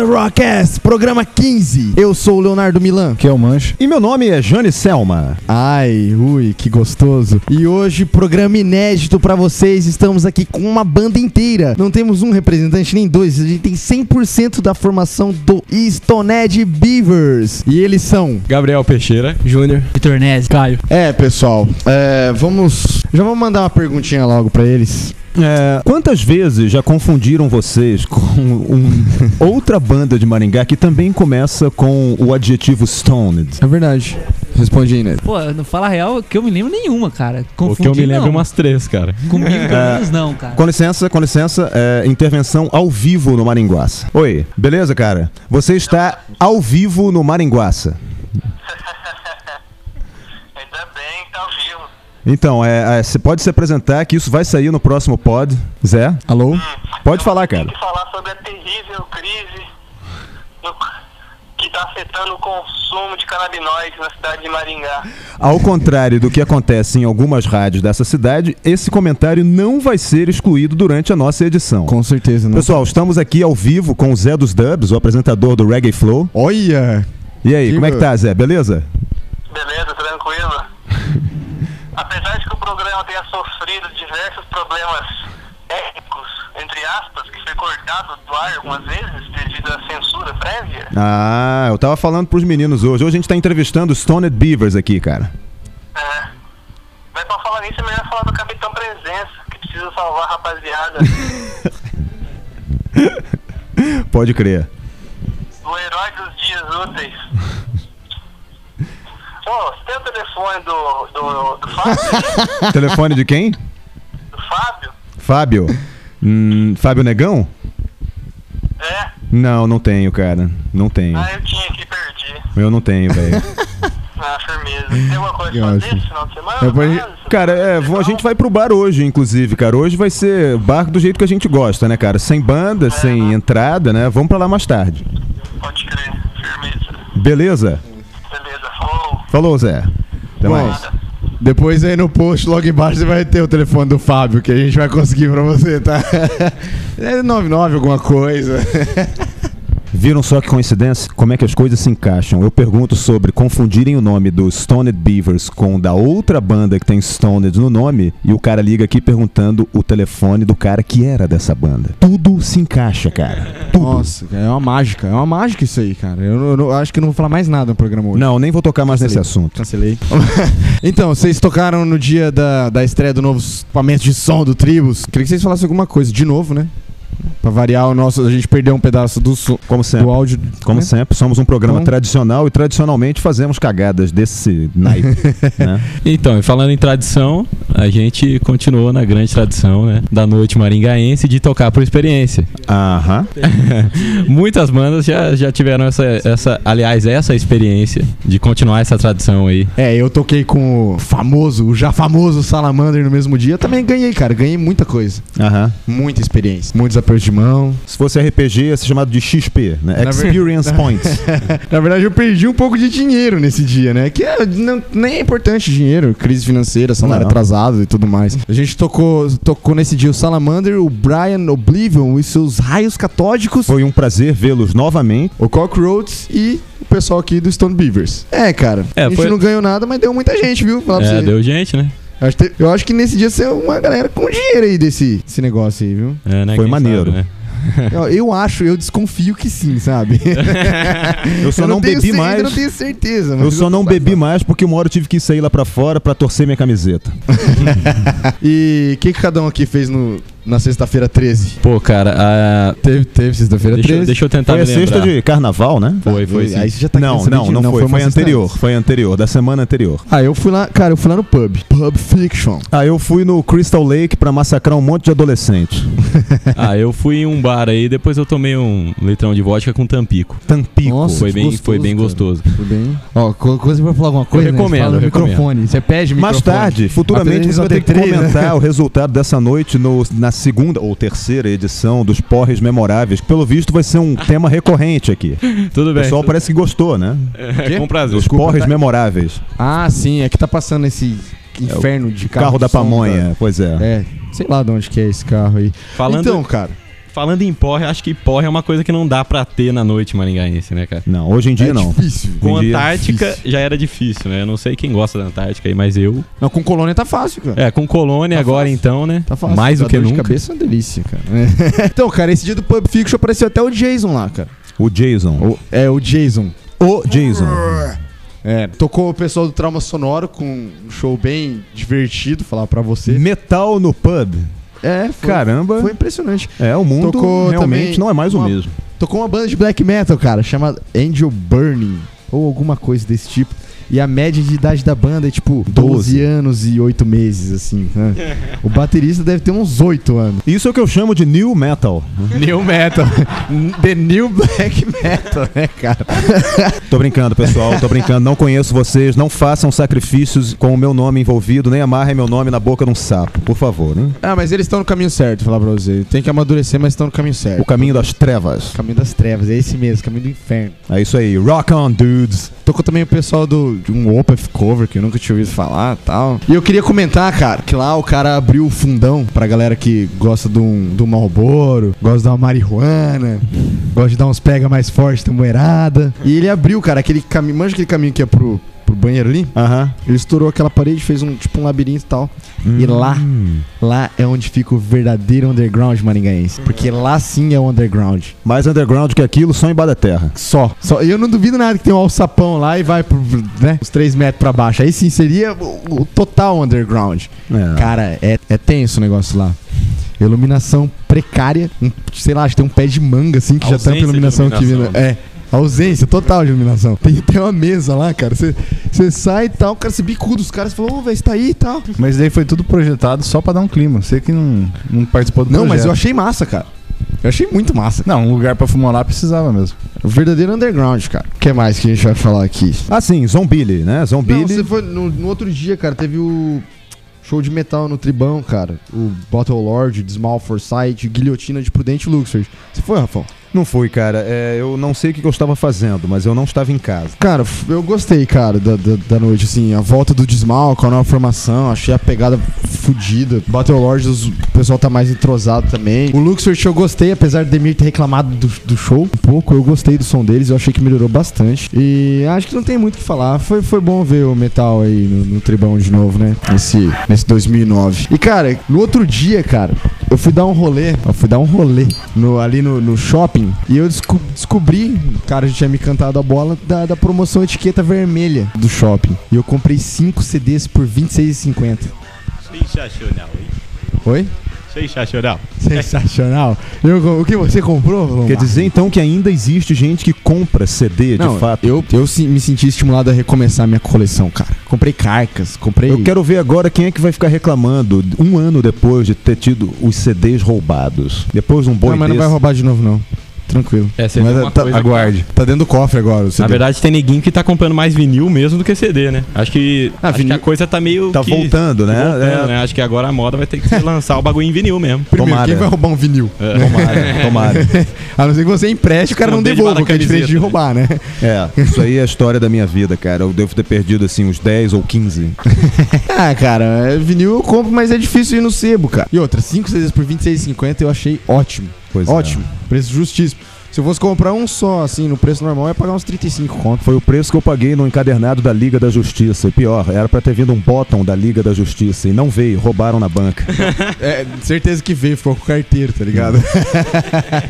Maringuaça Rockcast, programa 15. Eu sou o Leonardo Milan. Que é o Mancho. E meu nome é Jane Selma. Ai, ui, que gostoso. E hoje, programa inédito pra vocês. Estamos aqui com uma banda inteira. Não temos um representante, nem dois. A gente tem 100% da formação do Stoned Beavers. E eles são... Gabriel Peixeira, Júnior, Vitor Nese. Caio. É, pessoal, é, vamos... Já vamos mandar uma perguntinha logo pra eles. É, quantas vezes já confundiram vocês com um- outra banda de Maringá que também começa com o adjetivo stoned? É verdade. Responde aí, né? Pô, não fala a real que eu me lembro nenhuma, cara. o Confundi, que eu me lembro não. umas três, cara. Comigo, pelo É. menos, não, cara. Com licença, com licença, é, intervenção ao vivo no Maringuaça. Oi, beleza, cara? Você está ao vivo no Maringuaça. Ainda bem que tá ao vivo. Então, é, é, você pode se apresentar que isso vai sair no próximo pod. Zé, Alô? pode falar, Tem cara. que falar sobre a terrível crise no- que está afetando o consumo de canabinoides na cidade de Maringá. Ao contrário do que acontece em algumas rádios dessa cidade, esse comentário não vai ser excluído durante a nossa edição. Com certeza, não. Pessoal, estamos aqui ao vivo com o Zé dos Dubs, o apresentador do Reggae Flow. Olha! E aí, Que como é que tá, Zé? Beleza? Beleza, tranquilo? Apesar de que o programa tenha sofrido diversos problemas técnicos, entre aspas, que foi cortado do ar algumas vezes devido à censura prévia, Ah, eu tava falando pros meninos hoje. Hoje a gente tá entrevistando Stoned Beavers aqui, cara. é, mas pra falar nisso é melhor falar do Capitão Presença, que precisa salvar a rapaziada. Pode crer. O herói dos dias úteis. Ô, você tem o telefone do, do, do Fábio? Telefone de quem? do Fábio? Fábio. Hum, Fábio Negão? É? Não, não tenho, cara. Não tenho. Ah, eu tinha aqui, perdi. Eu não tenho, velho. Ah, firmeza. Tem alguma coisa pra fazer esse final de semana? Depois- Nada? Cara, é, vamos- a gente vai pro bar hoje, inclusive, cara. Hoje vai ser bar do jeito que a gente gosta, né, cara? Sem banda, sem entrada, né? Vamos pra lá mais tarde. Pode crer, firmeza. Beleza, falou. Zé. Até Bom, mais. Depois aí no post logo embaixo você vai ter o telefone do Fábio que a gente vai conseguir pra você, tá? É 99 alguma coisa. Viram só que coincidência? Como é que as coisas se encaixam? Eu pergunto sobre confundirem o nome do Stoned Beavers com o da outra banda que tem Stoned no nome e o cara liga aqui perguntando o telefone do cara que era dessa banda. Tudo se encaixa, cara. Tudo. Nossa, é uma mágica, é uma mágica isso aí, cara. Eu, eu não- acho que eu não vou falar mais nada no programa hoje. Não, nem vou tocar mais nesse Cancelei. assunto. Cancelei. então, vocês tocaram no dia da, da estreia do novo equipamento de som do Tribus. Queria que vocês falassem alguma coisa de novo, né? Pra variar o nosso. A gente perdeu um pedaço do, Como sempre. do áudio. Como né? sempre, somos um programa Então- tradicional e tradicionalmente fazemos cagadas desse naipe. né? Então, e falando em tradição, a gente continuou na grande tradição, né? Da noite maringaense de tocar por experiência. Aham. Muitas bandas já, já tiveram essa, essa, aliás, essa experiência de continuar essa tradição aí. É, eu toquei com o famoso, o já famoso Salamander no mesmo dia. Também ganhei, cara. Ganhei muita coisa. Aham. Muita experiência. Muitos apertos de mão. Se fosse RPG, ia ser chamado de XP, né? Na ver- Experience Points. Na verdade, eu perdi um pouco de dinheiro nesse dia, né? Que é, não- nem é importante dinheiro, crise financeira, salário Não. atrasado e tudo mais. A gente tocou, tocou nesse dia o Salamander, o Brian Oblivion e seus raios catódicos, Foi um prazer vê-los novamente. o Cockroads e o pessoal aqui do Stone Beavers. É, cara. É, a gente foi- não ganhou nada, mas deu muita gente, viu? Falar pra É, você. deu gente, né? Eu acho, que- eu acho que nesse dia saiu uma galera com dinheiro aí desse, desse negócio aí, viu? É, né? Foi Quem maneiro. sabe, né? Eu, eu acho, eu desconfio que sim, sabe? Eu só não, tenho bebi mais. Eu não tenho certeza, mas Eu só não bebi mais porque uma hora eu tive que sair lá pra fora pra torcer minha camiseta. E o que, que cada um aqui fez no, na sexta-feira 13? Pô, cara, a... Teve, teve sexta-feira deixa, 13. eu- deixa eu tentar Foi a me lembrar. sexta de carnaval, né? Foi, foi sim. Aí você já tá não, não, não, de- foi. Foi sexta anterior. Foi anterior, da semana anterior. Ah, eu fui lá, cara, eu fui lá no pub. Pub Fiction. Ah, eu fui no Crystal Lake pra massacrar um monte de adolescente. Ah, eu fui em um bar aí, depois eu tomei um litrão de vodka com tampico. Tampico. Nossa, foi bem, gostoso, foi bem cara. gostoso. Foi bem. Ó, co- coisa pra falar alguma coisa, né? Você recomendo, fala no eu recomendo. microfone. Você pede Mais microfone. tarde, futuramente, você vai ter que né? comentar o resultado dessa noite no- na segunda ou terceira edição dos Porres Memoráveis, que pelo visto vai ser um tema recorrente aqui. Tudo O bem. pessoal parece que gostou, né? É, com prazer. Os Porres Memoráveis. Ah, sim, é que tá passando esse inferno de carro. Carro da pamonha, pois é. É, sei lá de onde que é esse carro aí. Falando, Então, cara, Falando em porre, acho que porre é uma coisa que não dá pra ter na noite maringaense, né, cara? Não, hoje em dia é não. difícil. Com dia é Antártica difícil. já era difícil, né? Eu não sei quem gosta da Antártica aí, mas eu. Não, com colônia tá fácil, cara. É, com Colônia Tá agora fácil. então, né? Tá fácil. Mais do Dá que dor de nunca. cabeça é uma delícia, cara. então, cara, esse dia do Pub Fiction apareceu até o Jason lá, cara. O Jason. O- é, o Jason. O Jason. É, tocou o pessoal do Trauma Sonoro com um show bem divertido, falar pra você. Metal no pub. É, foi, Caramba. foi impressionante. É, o mundo Tocou realmente não é mais o uma- mesmo. Tocou uma banda de black metal, cara, chamada Angel Burning, ou alguma coisa desse tipo. E a média de idade da banda é tipo 12, 12. anos e 8 meses, assim. né? o baterista deve ter uns 8 anos. Isso é o que eu chamo de new metal. New metal. The New Black Metal, né, cara? Tô brincando, pessoal. Tô brincando. Não conheço vocês. Não façam sacrifícios com o meu nome envolvido. Nem amarrem meu nome na boca de um sapo, por favor. Hein? Ah, mas eles estão no caminho certo, falar pra você. Tem que amadurecer, mas estão no caminho certo. O caminho das trevas. Caminho das trevas, é esse mesmo, caminho do inferno. É isso aí. Rock on, dudes. Tocou também o pessoal do, de um Opeth cover que eu nunca tinha ouvido falar tal. E eu queria comentar, cara, que lá o cara abriu o fundão pra galera que gosta um, do Marlboro, gosta de uma marihuana, gosta de dar uns pega mais forte da moerada. E ele abriu, cara, aquele caminho, manja aquele caminho que é pro, pro banheiro ali? Aham. Ele estourou aquela parede, fez um tipo um labirinto e tal. E lá, Hum. lá é onde fica o verdadeiro underground maringaense. Porque lá sim é o underground. Mais underground que aquilo, só em Bada Terra. Só. Só. E eu não duvido nada que tem um alçapão lá e vai pro, né, uns 3 metros pra baixo. Aí sim seria o, o total underground. É. Cara, é, é tenso o negócio lá. Iluminação precária. Um, sei lá, acho que tem um pé de manga assim que já tampa a iluminação aqui. iluminação. É. Ausência total de iluminação. Tem até uma mesa lá, cara. Você sai e tal, o cara se bicuda. Os caras falam, ô, velho, você tá aí e tal. Mas daí foi tudo projetado só pra dar um clima. Você que não, não participou do Não, projeto. mas eu achei massa, cara. Eu achei muito massa. Não, um lugar pra fumar lá precisava mesmo. O verdadeiro underground, cara. O que mais que a gente vai falar aqui? Ah, sim, Zombili, né? Não, Zombili. você foi no, no outro dia, cara, teve o show de metal no Tribão, cara. O Bottle Lord, Dismal Foresight, Guilhotina de Prudente Luxor. Você foi, Rafão? Não fui, cara. É, eu não sei o que eu estava fazendo, mas eu não estava em casa. Cara, eu gostei, cara, da, da, da noite, assim, a volta do Dismal com a nova formação, achei a pegada fodida. Battle Lords, o pessoal tá mais entrosado também. O Luxor eu gostei, apesar de Demir ter reclamado do, do show um pouco, eu gostei do som deles, eu achei que melhorou bastante. E acho que não tem muito o que falar, foi, foi bom ver o metal aí no, no Tribão de novo, né, nesse, nesse 2009. E, cara, no outro dia, cara, eu fui dar um rolê, eu fui dar um rolê no, ali no, no shopping e eu desco- descobri, o cara já tinha me cantado a bola, da, da promoção etiqueta vermelha do shopping. E eu comprei 5 CDs por R$26,50. Sensacional, hein? Oi? Sensacional. Sensacional. Eu, o que você comprou, Lomar? Quer dizer, então, que ainda existe gente que compra CD, Não, de fato. eu, eu me senti estimulado a recomeçar minha coleção, cara. Comprei carcas, comprei... Eu quero ver agora quem é que vai ficar reclamando um ano depois de ter tido os CDs roubados. Depois de um boi Não, mas não desse. vai roubar de novo, não. Tranquilo. É, você Mas uma tá, coisa que- Aguarde. tá dentro do cofre agora o CD. Na verdade, tem neguinho que tá comprando mais vinil mesmo do que CD, né? Acho que, Ah, acho vinil- que a coisa tá meio. Tá que- voltando, né? voltando, É. né? Acho que agora a moda vai ter que lançar o bagulho em vinil mesmo. Primeiro, Tomara. quem vai roubar um vinil? É. Tomara, tomara. A não ser que você empreste, o cara não Não devolva, lá na que é diferente de roubar, né? É, isso aí é a história da minha vida, cara. Eu devo ter perdido, assim, uns 10 ou 15. Ah, cara, é, vinil eu compro, mas é difícil ir no sebo, cara. E outra, 5 CDs por R$26,50 eu achei ótimo. Pois é. ótimo. Preço justíssimo. Se eu fosse comprar um só, assim, no preço normal, ia pagar uns 35 conto. Foi o preço que eu paguei no encadernado da Liga da Justiça. E pior, era pra ter vindo um bottom da Liga da Justiça. E não veio, roubaram na banca. É, certeza que veio, ficou com o carteiro, tá ligado?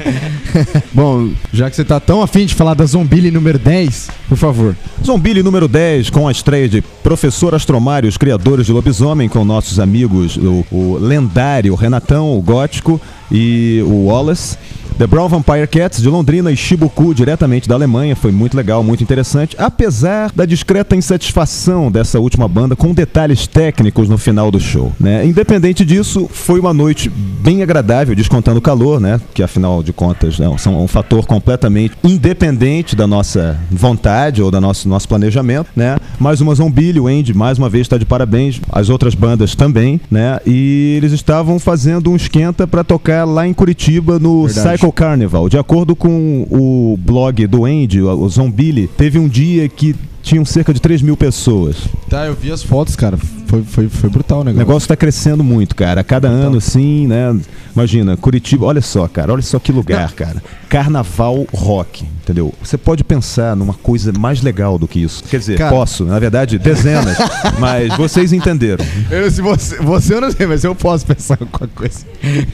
Bom, já que você tá tão afim de falar da Zombili número 10, por favor. Zombili número 10, com a estreia de Professor Astromário, os criadores de Lobisomem, com nossos amigos, o, o lendário Renatão, o Gótico e o Wallace. The Brown Vampire Cats, de Londrina, e Shibuku, diretamente da Alemanha. Foi muito legal, muito interessante. Apesar da discreta insatisfação dessa última banda com detalhes técnicos no final do show. Né? Independente disso, foi uma noite bem agradável, descontando o calor, né? Que afinal de contas né, são um fator completamente independente da nossa vontade ou do nosso, nosso planejamento, né? Mais uma Zombie, o Andy mais uma vez está de parabéns, as outras bandas também, né? E eles estavam fazendo um esquenta para tocar lá em Curitiba no Verdade. Cycle Carnival. De acordo com o blog do Andy, o Zombili, teve um dia que tinham cerca de 3 mil pessoas. Tá, eu vi as fotos, cara. Foi, foi, foi brutal o O negócio. negócio está crescendo muito, cara. A cada ano, assim, né? Imagina, Curitiba, olha só, cara, olha só que lugar, cara. Carnaval rock, entendeu? Você pode pensar numa coisa mais legal do que isso. Quer dizer, Cara- posso, na verdade, dezenas, mas vocês entenderam. Eu, se você, você eu não sei, mas eu posso pensar em alguma coisa.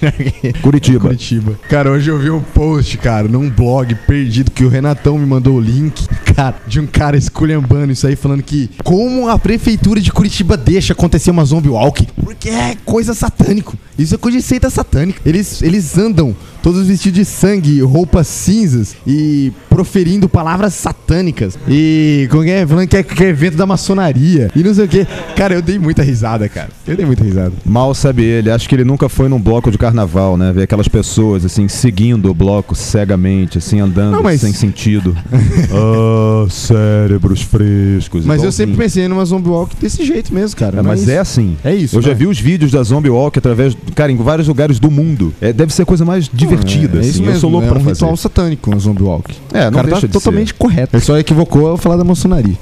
Curitiba. Curitiba. Cara, hoje eu vi um post, cara, num blog perdido que o Renatão me mandou o link, cara, de um cara esculhambando isso aí, falando que como a prefeitura de Curitiba deixa acontecer uma zombie walk, porque é coisa satânico. Isso é coisa de seita satânica. Eles, eles andam todos vestidos de sangue, roupas cinzas e proferindo palavras satânicas. E como que é? Falando que é, que é evento da maçonaria e não sei o que. Cara, eu dei muita risada, cara. Eu dei muita risada. Mal sabe ele, acho que ele nunca foi num bloco de carnaval, né? Ver aquelas pessoas, assim, seguindo o bloco cegamente, assim, andando Não, mas- sem sentido. Ah, cérebros frescos. Mas eu sempre pensei numa zombie walk desse jeito mesmo, cara. É, mas é assim. É isso, Eu já né? vi os vídeos da Zombie Walk através, cara, em vários lugares do mundo. É, deve ser a coisa mais divertida, é, é assim. isso eu mesmo, sou louco é pra um fazer. ritual satânico, um zombie walk. É, não o cara deixa tá de totalmente ser. correto. Ele só equivocou ao falar da maçonaria.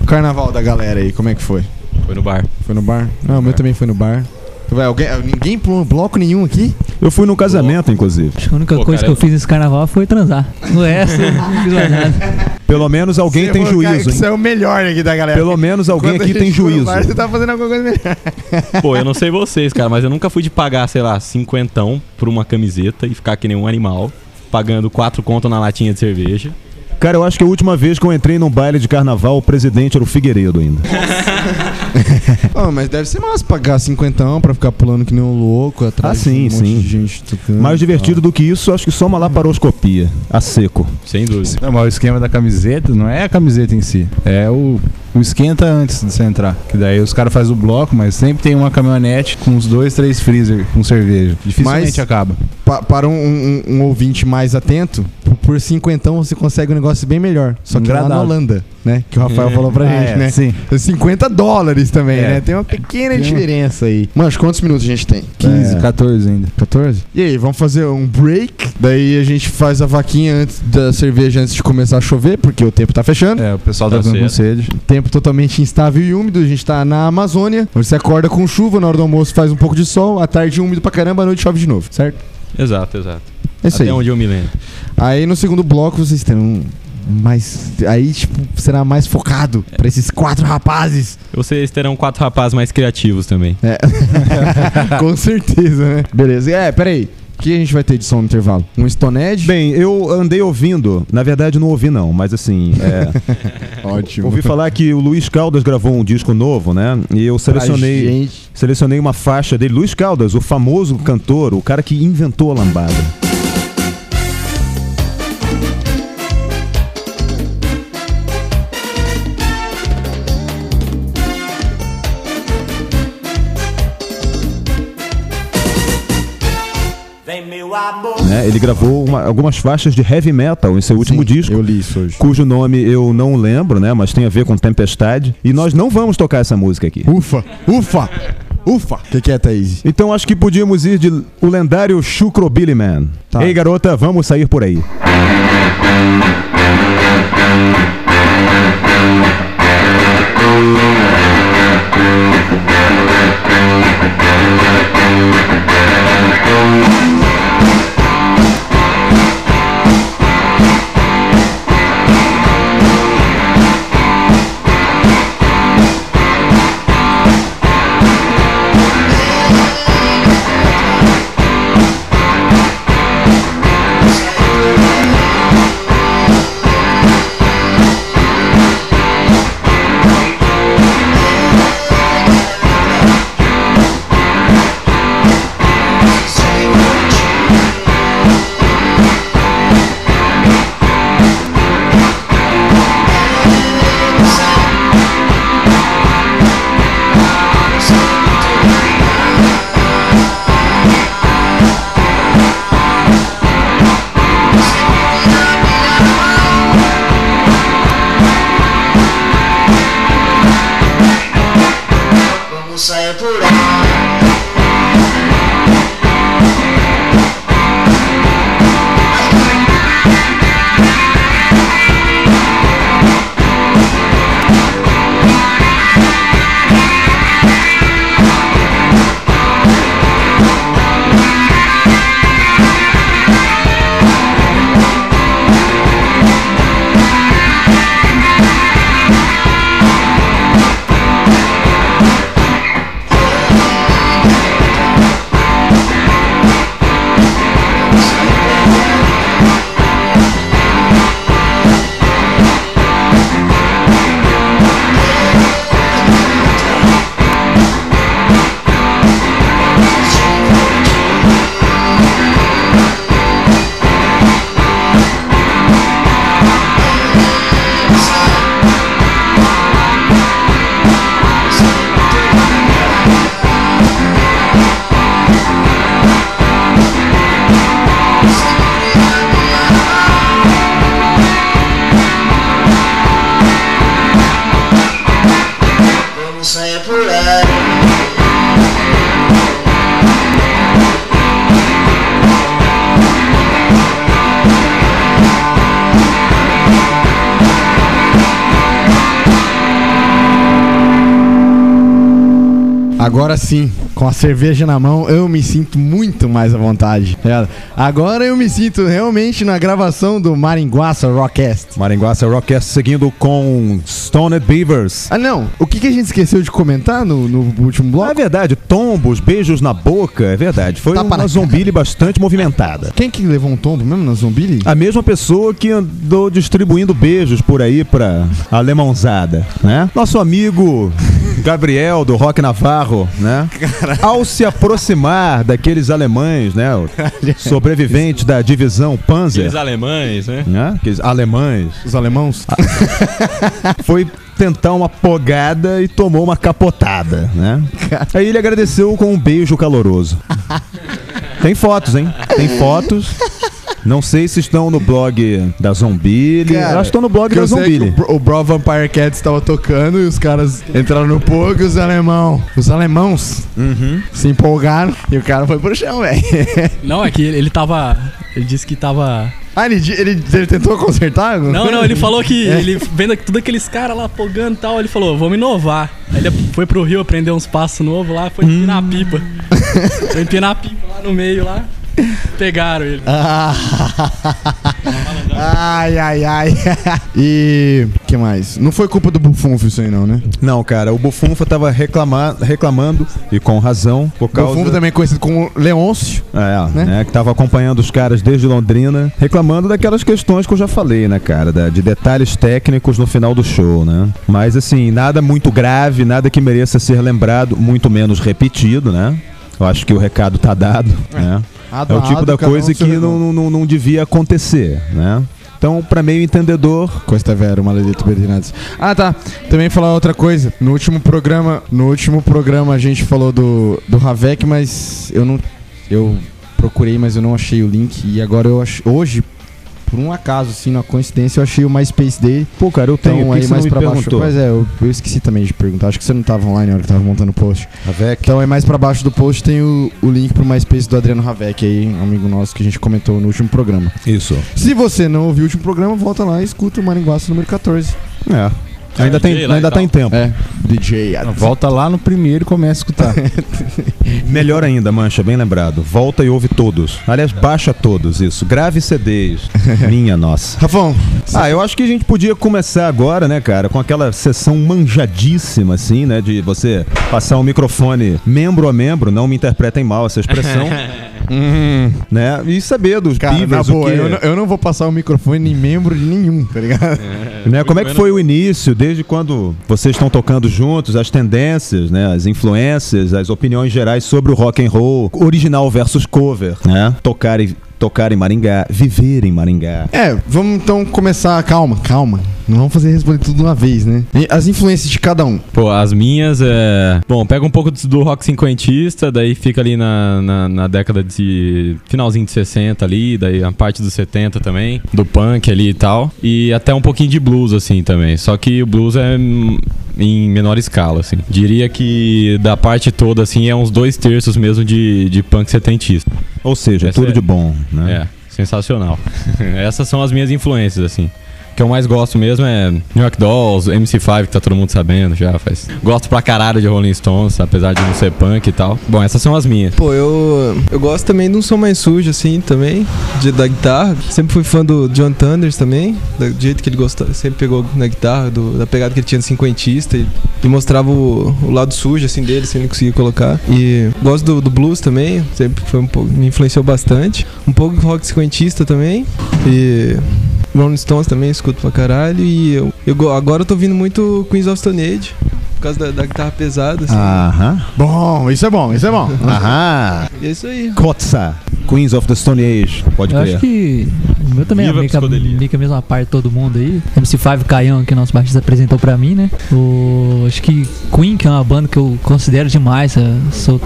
o carnaval da galera aí, como é que foi? Foi no bar. Foi no bar? Não, o meu também foi no bar. Vai, alguém, ninguém pulou bloco nenhum aqui? Eu fui num casamento, inclusive. Acho que a única Pô, coisa cara, que eu fiz nesse carnaval foi transar. O resto, eu não fiz mais nada. Pelo menos alguém Você tem juízo, hein? Isso é o melhor aqui da galera. Pelo menos alguém a aqui gente tem no juízo. bar, você tá fazendo alguma coisa melhor. Pô, eu não sei vocês, cara, mas eu nunca fui de pagar, sei lá, cinquentão por uma camiseta e ficar que nem um animal, pagando quatro conto na latinha de cerveja. Cara, eu acho que a última vez que eu entrei num baile de carnaval, o presidente era o Figueiredo ainda. Ah, mas deve ser massa pagar cinquentão pra ficar pulando que nem um louco atrás Ah, sim, de um monte sim. de gente tocando. Mais divertido do que isso, acho que só uma laparoscopia. A seco. Sem dúvida. Não, mas o esquema da camiseta não é a camiseta em si. É o, o esquenta antes de você entrar. Que daí os caras fazem o bloco, mas sempre tem uma caminhonete com uns dois, três freezer com cerveja. Dificilmente Mas- acaba. Pa- para um, um- um ouvinte mais atento, por cinquentão você consegue um negócio bem melhor. Só que lá na. Holanda, né? Que o Rafael falou pra Ah, gente, é, né? Sim. 50 dólares também, É. né? Tem uma pequena Tem uma- diferença aí. Mancho, quantos minutos a gente tem? 15, É, 14 ainda. 14? E aí, vamos fazer um break? Daí a gente faz a vaquinha antes da cerveja antes de começar a chover, porque o tempo tá fechando. É, o pessoal tá, Tá ficando com sede. Tempo totalmente instável e úmido. A gente tá na Amazônia. onde Você acorda com chuva, na hora do almoço faz um pouco de sol, à tarde úmido pra caramba, à noite chove de novo, certo? Exato, exato. É isso Até aí. onde eu me lembro. Aí no segundo bloco vocês terão mais. Aí, tipo, será mais focado pra esses quatro rapazes. Vocês terão quatro rapazes mais criativos também. É. Com certeza, né? Beleza. É, peraí. O que a gente vai ter de som no intervalo? Um Stoned? Bem, eu andei ouvindo, na verdade não ouvi não, mas assim, é, ótimo. ouvi falar que o Luiz Caldas gravou um disco novo, né? E eu selecionei, selecionei uma faixa dele, Luiz Caldas, o famoso cantor, o cara que inventou a lambada. Né? Ele gravou uma- algumas faixas de heavy metal em seu último Sim, disco. Eu li isso hoje. Cujo nome eu não lembro, né? Mas tem a ver com Tempestade. E nós não vamos tocar essa música aqui. Ufa! Ufa! Ufa! O que, que é, Thaís? Então acho que podíamos ir de o lendário Chucro Billy Man. Tá. Ei, garota, vamos sair por aí. Say Agora sim, com a cerveja na mão, eu me sinto muito mais à vontade. É, Agora eu me sinto realmente na gravação do Maringuaça Rockcast. Maringuaça Rockcast seguindo com Stoned Beavers. Ah, não. O que, que a gente esqueceu de comentar no, no último Ah, bloco? é verdade, tombos, beijos na boca, é verdade. Foi na uma zombile bastante movimentada. Quem que levou um tombo mesmo na Zombie? A mesma pessoa que andou distribuindo beijos por aí pra alemãozada, né? Nosso amigo Gabriel do Rock Navarro, né? Ao se aproximar daqueles alemães, né? Sobreviventes da divisão Panzer, Aqueles alemães, né? né? Aqueles alemães, Os alemãos? foi tentar uma pogada e tomou uma capotada, né? Aí ele agradeceu com um beijo caloroso. Tem fotos, hein? Tem fotos. Não sei se estão no blog da Eu acho que estão no blog Que da Zombile. o, Bro- o Bro Vampire Cats estava tocando e os caras entraram no pogo e os alemão. Os alemãos Uhum. se empolgaram e o cara foi pro chão, velho. Não, é que ele, ele tava. Ele disse que tava. ah, ele, ele, ele tentou consertar? Não, não, ele falou que É. ele vendo tudo aqueles caras lá pogando e tal, ele falou, vamos inovar. Aí ele foi pro Rio aprender uns passos novos lá, foi empinar a pipa. Foi empinar a pipa lá no meio lá. Pegaram ele. Ah. ai, ai, ai. e. o que mais? Não foi culpa do Bufunfo isso aí, não, né? Não, cara, o Bufunfa tava reclama- reclamando, e com razão, por O causa... Bufunfo também é conhecido como Leôncio. É, né? né? Que tava acompanhando os caras desde Londrina, reclamando daquelas questões que eu já falei, né, cara? da- de detalhes técnicos no final do show, né? Mas, assim, nada muito grave, nada que mereça ser lembrado, muito menos repetido, né? Eu acho que o recado tá dado, né? É o tipo da coisa que não, não, não devia acontecer, né? Então, pra meio entendedor, Costa Vera, Maledito Bertinados. Ah, tá. Também falar outra coisa. No último programa, no último programa a gente falou do, do Ravek, mas eu não. Eu procurei, mas eu não achei o link. E agora eu ach, hoje, por um acaso, assim, uma coincidência, eu achei o MySpace dele. pô, cara, eu tenho, Então aí mais pra baixo. perguntou? Mas é, eu, eu esqueci também de perguntar. Acho que você não tava online na hora que tava montando o post. Ravek. Então aí mais pra baixo do post tem o, o link pro MySpace do Adriano Ravek aí, um amigo nosso que a gente comentou no último programa. Isso. Se você não ouviu o último programa, volta lá e escuta o Maringuaça número 14. É. Ainda, É, tem, ainda tá em tempo. É, DJ. Volta lá no primeiro e começa a escutar. Melhor ainda, Mancha, bem lembrado. Volta e ouve todos. Aliás, baixa todos, isso. Grave CDs. Minha nossa. Rafão, Ah, eu acho que a gente podia começar agora, né, cara, com aquela sessão manjadíssima, assim, né, de você passar o microfone membro a membro, não me interpretem mal essa expressão, né, e saber dos cara, na Beavers, o boa, que, eu, não, eu não vou passar o microfone em membro de nenhum, tá ligado? né, como é que foi o início, desde quando vocês estão tocando juntos, as tendências, né, as influências, as opiniões gerais sobre o rock and roll, original versus cover, né, tocar e tocar em Maringá, viver em Maringá. É, vamos então começar. Calma, calma. Não vamos fazer responder tudo de uma vez, né? As influências de cada um. Pô, as minhas é. Bom, pega um pouco do rock cinquentista, daí fica ali na, na, na década de. finalzinho de 60 ali, daí a parte dos 70 também, do punk ali e tal. E até um pouquinho de blues, assim, também. Só que o blues é em menor escala, assim. Diria que da parte toda, assim, é uns dois terços mesmo de, de punk setentista. Ou seja, Essa tudo é- de bom, né? É, sensacional. Essas são as minhas influências, assim. Que eu mais gosto mesmo é New York Dolls, MC5, que tá todo mundo sabendo já. Faz... Gosto pra caralho de Rolling Stones, apesar de não ser punk e tal. Bom, essas são as minhas. Pô, eu, eu gosto também de um som mais sujo, assim, também, de, da guitarra. Sempre fui fã do John Thunders também, do jeito que ele gostava, sempre pegou na guitarra, do- da pegada que ele tinha de cinquentista e, e mostrava o, o lado sujo, assim, dele, sem ele conseguir colocar. E gosto do, do blues também, sempre foi um pouco, me influenciou bastante. Um pouco rock cinquentista também, e... Rolling Stones também escuto pra caralho e eu, eu go- agora eu tô ouvindo muito Queens of Stone Age, causa da, da guitarra pesada, assim. Aham. Bom, isso é bom, isso é bom. Aham. E é isso aí. Kotza, Queens of the Stone Age, pode Eu crer. acho que o meu também é Viva a meio que, a, psicodelia. meio que a mesma parte de todo mundo aí. MC5 Caião, que o nosso baixista apresentou pra mim, né? O, acho que Queen, que é uma banda que eu considero demais. eu Sou,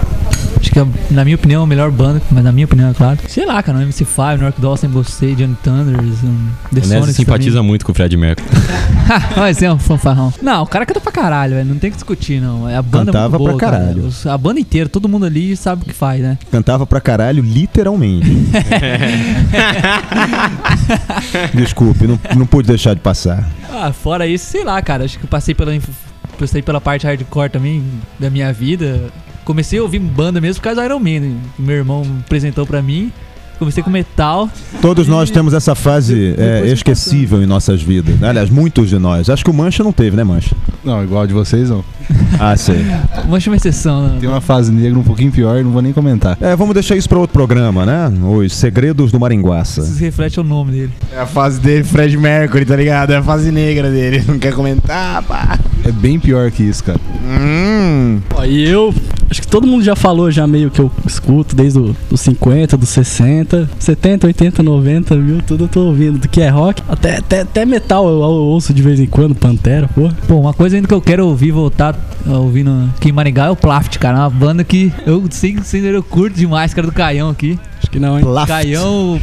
acho que, é, na minha opinião, a melhor banda, mas na minha opinião, é claro. Sei lá, cara, um MC5, New York Dolls, sempre gostei, Johnny Thunders, um The Sonics simpatiza muito com o Fred Mercury. Vai ser um fanfarrão. Não, o cara canta pra caralho, velho. Não tem que discutir, não. A banda Cantava é muito boa, pra cara. caralho. Os- A banda inteira, todo mundo ali sabe o que faz, né? Cantava pra caralho, literalmente. Desculpe, não, não pude deixar de passar. Ah, fora isso, sei lá, cara. Acho que eu passei pela, passei pela parte hardcore também da minha vida. comecei a ouvir banda mesmo por causa do Iron Man. Meu irmão apresentou pra mim. Comecei com metal. Todos nós temos essa fase é, esquecível em nossas vidas. né? Aliás, muitos de nós. Acho que o Mancha não teve, né, Mancha? Não, igual a de vocês, não. Ah, sei. Mancha uma exceção, né? Tem uma fase negra um pouquinho pior, não vou nem comentar. É, vamos deixar isso para outro programa, né? Os Segredos do Maringuaça. Isso reflete o nome dele. É a fase dele, Fred Mercury, tá ligado? É a fase negra dele. Não quer comentar, pá. É bem pior que isso, cara. Hum. Ó, e eu, acho que todo mundo já falou já meio que eu escuto desde o- dos 50, dos 60, 70, 80, 90, viu? Tudo eu tô ouvindo. Do que é rock, até, até, até metal eu, eu ouço de vez em quando, Pantera, pô. Pô, uma coisa ainda que eu quero ouvir, voltar a ouvir no- aqui em Maringá é o Plaft, cara. Uma banda que eu, sem, sem eu curto demais, cara, do Caião aqui. Acho que não, hein? Caião, o, o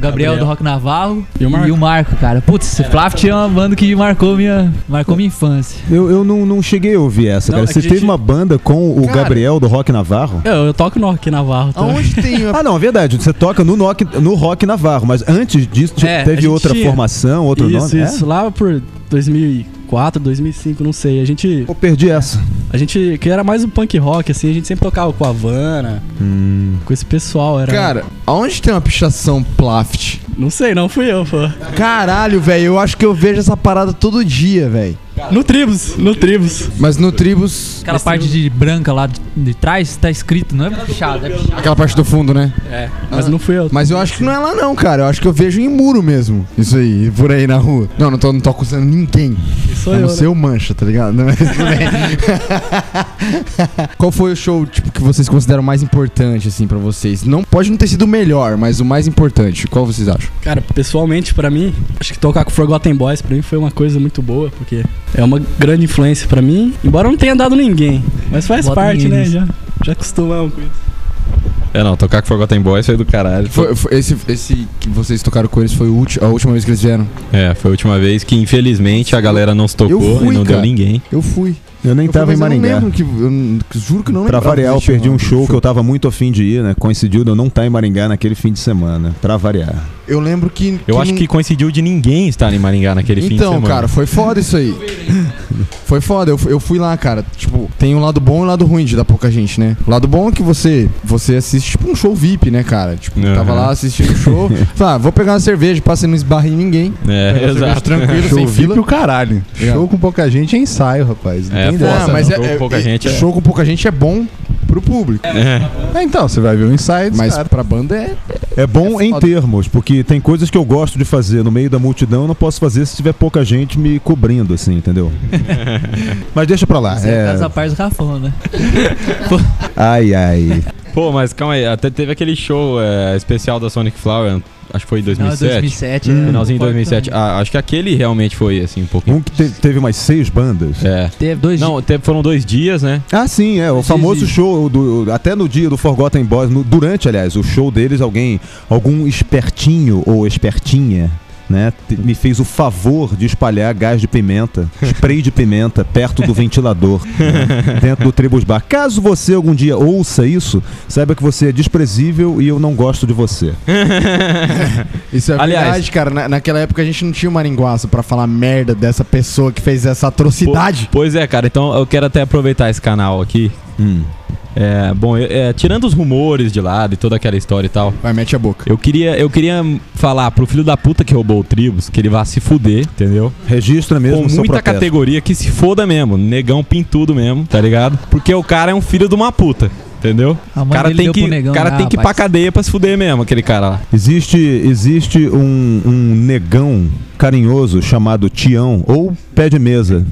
Gabriel, Gabriel. do Rock Navarro E o Marco. cara. Putz, esse Plaft é uma banda que marcou minha, marcou minha infância. Eu, eu não, não cheguei a ouvir essa, Não, cara. é Você a teve gente- uma banda com o Cara- Gabriel do Rock Navarro? Eu, eu toco no Rock Navarro. Tá? Aonde tem a Ah, não, é verdade. Você toca no, Rock- no Rock Navarro, mas antes disso É, teve outra tinha. formação, outro isso, nome? isso. Lá por 2004, 2005, não sei. A gente? Pô, perdi essa. a gente, que era mais um punk rock, assim, a gente sempre tocava com a Havana, Hum. com esse pessoal. Era, Cara, aonde tem uma pichação Plaft? não sei, não fui eu, pô. Caralho, velho, eu acho que eu vejo essa parada todo dia, velho. No Tribus, no Tribus. Mas no Tribus, Aquela parte de branca lá de, de trás tá escrito, não é pichado, é pichado. aquela parte do fundo, né? É, mas não fui eu. Mas eu acho que não é lá não, cara. Eu acho que eu vejo em muro mesmo. Isso aí, por aí na rua. Não, não tô, não tô acusando ninguém. Sou a não eu, ser né? o Mancha, tá ligado? Não, mas tudo bem. Qual foi o show tipo, que vocês consideram mais importante, assim, pra vocês? Não pode não ter sido o melhor, mas o mais importante. Qual vocês acham? Cara, pessoalmente, pra mim, acho que tocar com Forgotten Boys pra mim foi uma coisa muito boa, porque é uma grande influência pra mim, embora eu não tenha dado ninguém, mas faz Bota parte, né? nisso. Já, já acostumamos com isso. É, não, tocar com Forgotten Boys foi do caralho. Foi, foi- esse, esse que vocês tocaram com eles foi a última vez que eles vieram? É, foi a última vez que infelizmente a galera não se tocou fui, e não cara. deu ninguém. Eu fui. Eu nem Eu tava em eu Maringá. não lembro que, eu não- que juro que não Pra lembrava variar, eu que perdi um show que eu tava muito afim de ir, né? Coincidiu de eu não estar em Maringá naquele fim de semana. Pra variar. Eu lembro que. Eu acho não- que coincidiu de ninguém estar em Maringá naquele fim de Então, semana. cara, foi foda isso aí. Foi foda, eu, fui- eu fui lá, cara. Tipo, tem um lado bom e um lado ruim de dar pouca gente, né? O lado bom é que você você assiste, tipo, um show VIP, né, cara? Tipo, Aham. tava lá assistindo o show. Falei, ah, vou pegar uma cerveja, passei não esbarre em ninguém. É, exato. tranquilo, Show sem VIP fila. o caralho. Show com pouca gente é ensaio, rapaz. É, foda. dessa. Ah, mas não. é, Show com é- pouca é- gente, é. show com pouca gente é bom pro público. É. Então, você vai ver o dos Mas caras. pra banda é. É bom É em termos, porque tem coisas que eu gosto de fazer no meio da multidão, eu não posso fazer se tiver pouca gente me cobrindo, assim, entendeu? Mas deixa pra lá. Você é. É... essa parte do Rafão, né? Ai, ai. Pô, mas calma aí, até teve aquele show é, especial da Sonic Flower, acho que foi em Não, 2007. 2007. Hum. Finalzinho de Forte 2007. também. Ah, acho que aquele realmente foi, assim, um pouquinho. Um que te- teve mais seis bandas. É. Teve dois Não, teve- foram dois dias, né? Ah, sim, é. O Sim, famoso sim. show do. Até no dia do Forgotten Boys, no- durante, aliás, o show deles, alguém. Algum espertinho ou espertinha. Né, me fez o favor de espalhar gás de pimenta, spray de pimenta, perto do ventilador, né, dentro do Tribus Bar. Caso você algum dia ouça isso, saiba que você é desprezível e eu não gosto de você. Isso é Aliás- verdade, cara. Na- naquela época a gente não tinha o maringuaço pra falar merda dessa pessoa que fez essa atrocidade. Pois é, cara, então eu quero até aproveitar esse canal aqui. Hum. É, bom, é, tirando os rumores de lado e toda aquela história e tal, Vai, mete a boca. eu queria, eu queria falar pro filho da puta que roubou o Tribus que ele vá se fuder, entendeu? Registra mesmo Com muita protesto. categoria que se foda mesmo, negão pintudo mesmo, tá ligado? Porque o cara é um filho de uma puta. Entendeu? A O cara tem que, negão, cara né, tem que ir pra cadeia pra se fuder mesmo, aquele cara lá. Existe, existe um, um negão carinhoso chamado Tião ou pé de mesa.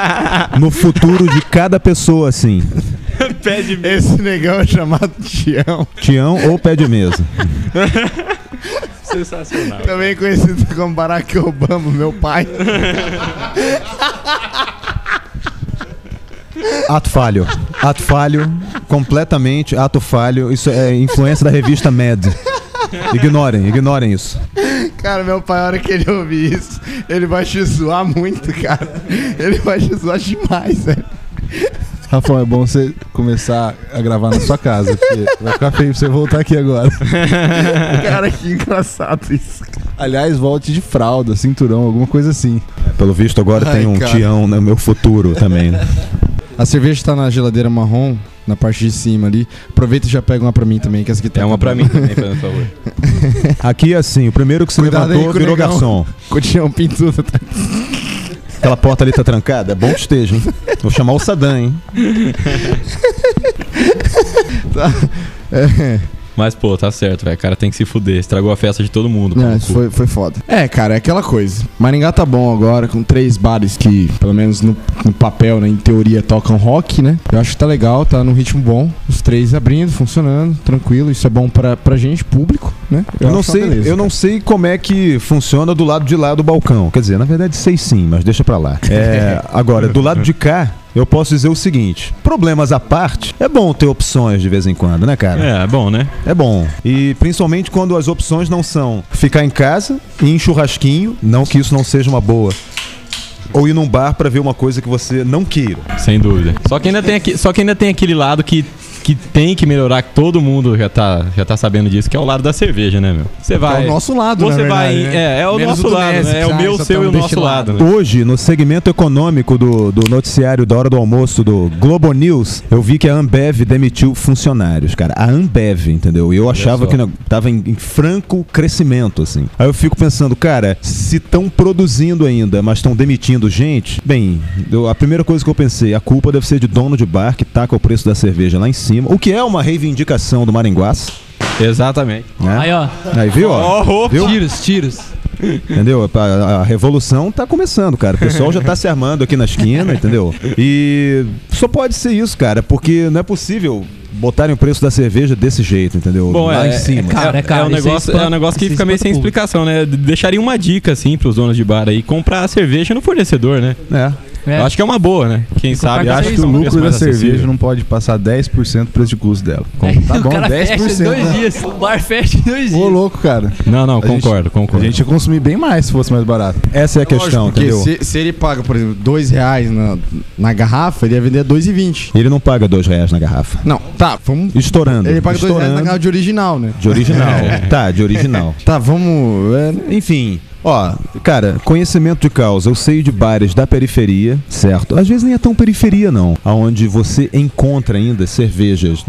no futuro de cada pessoa, assim. Pede Esse negão é chamado Tião, Tião ou pé de mesa. Sensacional. também conhecido como Barack Obama, meu pai. Ato falho. Ato falho. Completamente ato falho. Isso é influência da revista Mad. Ignorem, ignorem isso. Cara, meu pai, a hora que ele ouvir isso, ele vai te zoar muito, cara. Ele vai te zoar demais, velho. Rafael, é bom você começar a gravar na sua casa, porque vai ficar feio pra você voltar aqui agora. Cara, que engraçado isso. Aliás, volte de fralda, cinturão, alguma coisa assim. Pelo visto, agora Ai, tem um cara. Tião no meu futuro também. né? A cerveja tá na geladeira marrom, na parte de cima ali. Aproveita e já pega uma pra mim também, que essa aqui tá É uma pra mim também, fazendo favor. Aqui assim, o primeiro que se Cuidado aí levantou o virou garçom. Cotião pintudo. Tá... Aquela porta ali tá trancada? É bom que esteja, hein? Vou chamar o Sadam, hein? É, Mas, pô, tá certo, velho. O cara tem que se fuder. Estragou a festa de todo mundo. cu. foi, foi foda. É, cara, é aquela coisa. Maringá tá bom agora, com três bares que, pelo menos no, no papel, né, em teoria, tocam rock, né? Eu acho que tá legal, tá num ritmo bom. Os três abrindo, funcionando, tranquilo. Isso é bom pra, pra gente, público, né? Eu, não acho uma sei, beleza, eu não sei como é que funciona do lado de lá do balcão. Quer dizer, na verdade sei sim, mas deixa pra lá. É, agora, do lado de cá, eu posso dizer o seguinte: problemas à parte, é bom ter opções de vez em quando, né, cara? É, bom, né? É bom. E principalmente quando as opções não são ficar em casa, ir em churrasquinho, não que isso não seja uma boa. Ou ir num bar pra ver uma coisa que você não queira. Sem dúvida. Só que ainda tem, aqui, só que ainda tem aquele lado que, que tem que melhorar, que todo mundo já tá, já tá sabendo disso, que é o lado da cerveja, né, meu? Você vai. É o nosso lado, Você na vai. verdade, né? É, é o Menos nosso lado, Nese, né? É o meu, já seu e o nosso lado, lado. né? Hoje, no segmento econômico do, do noticiário da hora do almoço do Globo News, eu vi que a Ambev demitiu funcionários, cara. A Ambev, entendeu? E eu achava que não- tava em, em franco crescimento, assim. Aí eu fico pensando, cara, se estão produzindo ainda, mas estão demitindo gente, bem, eu- a primeira coisa que eu pensei, a culpa deve ser de dono de bar que taca o preço da cerveja lá em cima, o que é uma reivindicação do Maringuaça, Exatamente. né? Aí, ó. Aí, viu? ó? Oh, oh. Viu? Tiros, tiros. Entendeu? A, a- revolução tá começando, cara. O pessoal já tá se armando aqui na esquina, entendeu? E só pode ser isso, cara, porque não é possível botarem o preço da cerveja desse jeito, entendeu? Bom, Lá é, em cima. é caro, é, é caro. um negócio, espanta- é um negócio que fica meio sem explicação, né? Deixaria uma dica, assim, pros donos de bar aí, comprar a cerveja no fornecedor, né? É. É. Eu acho que é uma boa, né? Quem sabe acho que o é lucro da cerveja não pode passar 10% do preço de custo dela. Como- Tá o bom, cara 10%. fecha dois né? dias. O bar fecha em dois Ô, dias. louco, cara. Não, não, A gente- concordo, A concordo. gente ia consumir bem mais se fosse mais barato. Essa é a questão, Porque entendeu? se, se ele paga, por exemplo, dois reais na, na garrafa, ele ia vender a dois e vinte. Ele não paga dois reais na garrafa. Não, tá, vamos... Estourando. Ele paga dois reais na garrafa de original, né? De original. tá, de original. Tá, vamos... é, Enfim, ó, cara, conhecimento de causa. Eu sei de bares da periferia, certo? Às vezes nem é tão periferia, não. Aonde você encontra ainda cervejas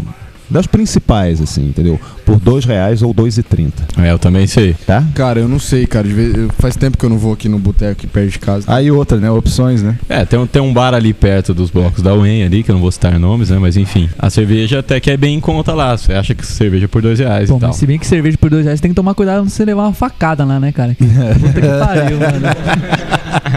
das principais, assim, entendeu? Por dois reais ou dois e trinta, É, eu também sei. tá? Cara, eu não sei, cara. vez- faz tempo que eu não vou aqui no boteco perto de casa. Aí outra, né? Opções, né? É, tem um, tem um bar ali perto dos blocos da UEM ali, que eu não vou citar nomes, né? Mas enfim, a cerveja até que é bem em conta lá. Você acha que cerveja é por dois reais Bom, e tal. mas se bem que cerveja por dois reais, tem que tomar cuidado pra você levar uma facada lá, né, cara? Puta que pariu, mano.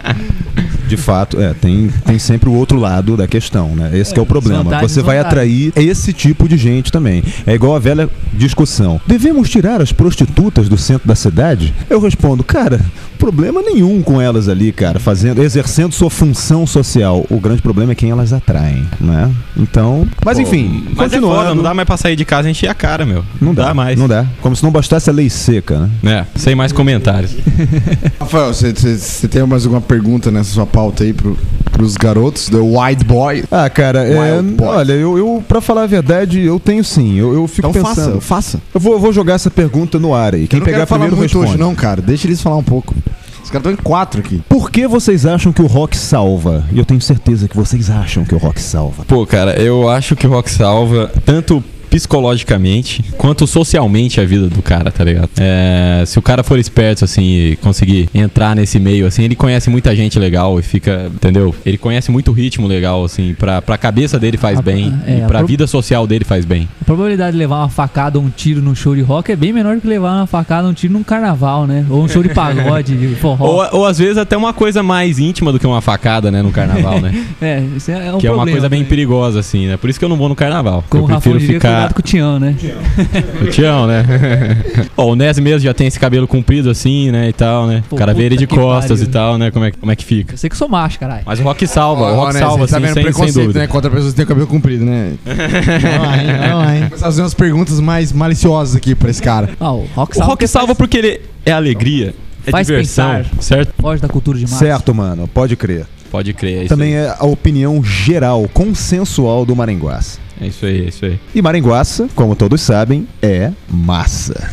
De fato, é, tem, tem sempre o outro lado da questão, né? Esse que é o problema. desvantagem, Você vai atrair esse tipo de gente também. É igual a velha discussão. Devemos tirar as prostitutas do centro da cidade? Eu respondo, cara, problema nenhum com elas ali, cara, fazendo, exercendo sua função social. O grande problema é quem elas atraem, né? Então, mas Pô, enfim, mas é continuando. foda, não dá mais pra sair de casa e encher a cara, meu. Não dá, mais. Não dá. Como se não bastasse a lei seca, né? É, sem mais comentários. Rafael, você tem mais alguma pergunta nessa sua pauta aí pro, pros garotos do White Boy? Ah, cara, é, boy. olha, eu, eu, pra falar a verdade, eu tenho sim. Eu, eu fico Então pensando. faça, faça. Eu vou, eu vou jogar essa pergunta no ar aí. Quem eu não pegar quero falar primeiro muito responde. hoje não, cara. Deixa eles falar um pouco. Os caras estão em quatro aqui. Por que vocês acham que o rock salva? E eu tenho certeza que vocês acham que o rock salva. Pô, cara, eu acho que o rock salva tanto psicologicamente quanto socialmente a vida do cara, tá ligado? É, se o cara for esperto, assim, e conseguir entrar nesse meio, assim, ele conhece muita gente legal e fica, entendeu? Ele conhece muito ritmo legal, assim, pra, pra cabeça dele faz A- bem é, e a pra pro- vida social dele faz bem. A probabilidade de levar uma facada ou um tiro num show de rock é bem menor do que levar uma facada ou um tiro num carnaval, né? Ou um show de pagode, de forró. Ou, ou às vezes até uma coisa mais íntima do que uma facada, né, no carnaval, né? É, isso é, é um que é uma problema coisa bem também. perigosa, assim, né? Por isso que eu não vou no carnaval. Como eu prefiro ficar. Cuidado com o Tião, né? O Tião, né? Ó, o Nes mesmo já tem esse cabelo comprido assim, né? E tal, né? Pô, o cara vê ele de que costas pariu. e tal, né? Como é, que- como é que fica? Eu sei que eu sou macho, caralho. Mas o rock salva, o rock né, salva, você assim, tá vendo sem, sem preconceito, dúvida. né? Contra pessoas que têm o cabelo comprido, né? Vamos lá, hein? Hein? Vou fazer umas perguntas mais maliciosas aqui pra esse cara. Ah, o rock O salva, rock porque salva faz- porque ele é alegria, é Faz diversão, pensar. certo? foge da cultura de massa. Certo, mano, pode crer. Pode crer, é isso Também aí. é a opinião geral, consensual do Maringuaça. É isso aí, é isso aí. E Maringuaça, como todos sabem, é massa.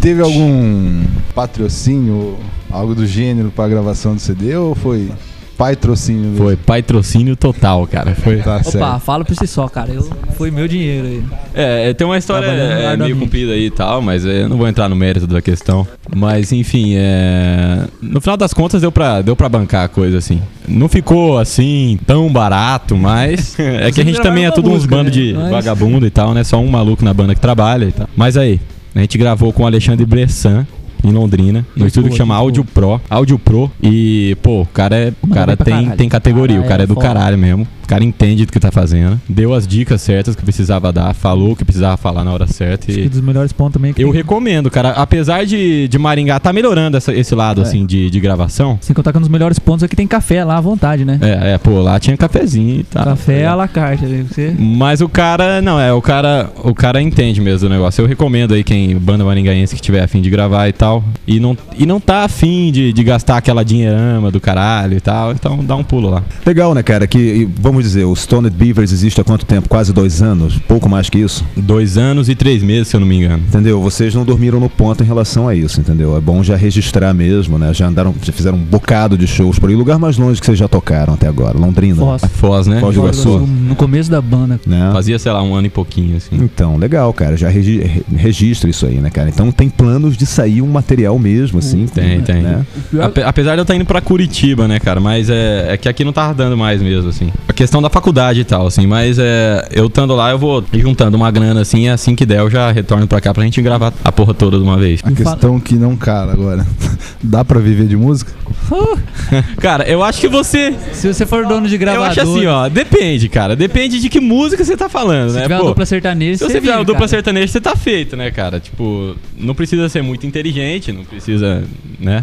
Teve algum patrocínio algo do gênero pra gravação do CD ou foi patrocínio? mesmo? Foi patrocínio total, cara. Foi. Tá Opa, certo. fala por si só, cara. Eu, foi meu dinheiro aí. É, é, tem uma história é, meio comprida aí e tal, mas é, eu não vou entrar no mérito da questão. Mas enfim, é, no final das contas deu pra, deu pra bancar a coisa assim. Não ficou assim tão barato, mas é que a gente também é tudo uns bandos né? de Mas- vagabundo e tal, né? Só um maluco na banda que trabalha e tal. Mas aí, a gente gravou com o Alexandre Bressan. Em Londrina, no Gente estúdio que chama Audio Pro. Audio Pro. E, pô, o cara, é, o cara tem, tem categoria. o Cara, cara é é do foda. caralho mesmo. O cara entende do que tá fazendo. Deu as dicas certas que precisava dar. Falou o que precisava falar na hora certa. Acho E que dos melhores pontos também é que eu tem- recomendo, cara. Apesar de, de Maringá tá melhorando essa- esse lado, É. assim, de, de gravação. Sem contar que um dos melhores pontos é que tem café lá à vontade, né? É, é, pô, lá tinha cafezinho e tal. Café tá à la carte. ali, Você... Mas o cara, não, é, o cara, o cara entende mesmo do negócio. Eu recomendo aí quem, banda maringaense que tiver afim de gravar e tal, e não, e não tá afim de, de gastar aquela dinheirama do caralho e tal, então dá um pulo lá. Legal, né, cara? Que, e vamos dizer, o Stoned Beavers existe há quanto tempo? Quase dois anos? Pouco mais que isso? Dois anos e três meses, se eu não me engano. Entendeu? Vocês não dormiram no ponto em relação a isso, entendeu? É bom já registrar mesmo, né? Já andaram, já fizeram um bocado de shows por aí. Lugar mais longe que vocês já tocaram até agora, Londrina. Foz. A Foz, né? Foz do Foz do Iguaçu. No começo da banda. Né? Fazia, sei lá, um ano e pouquinho, assim. Então, legal, cara. Já regi re- registra isso aí, né, cara? Então tem planos de sair um material mesmo, assim. Tem, tem. Né? Ape- apesar de eu estar indo pra Curitiba, né, cara? Mas é, é que aqui não tava dando mais mesmo, assim. A questão da faculdade e tal, assim. Mas é, eu estando lá, eu vou juntando uma grana, assim. E assim que der, eu já retorno pra cá pra gente gravar a porra toda de uma vez. A questão que não cala agora. Dá pra viver de música? Cara, eu acho que você. Se você for dono de Eu gravador, acho assim, ó. Depende, cara. Depende de que música você tá falando, se né? tiver uma Pô, dupla sertaneja, se você fizer uma vive, dupla cara. sertaneja, você tá feito, né, cara? Tipo, não precisa ser muito inteligente, não precisa, né?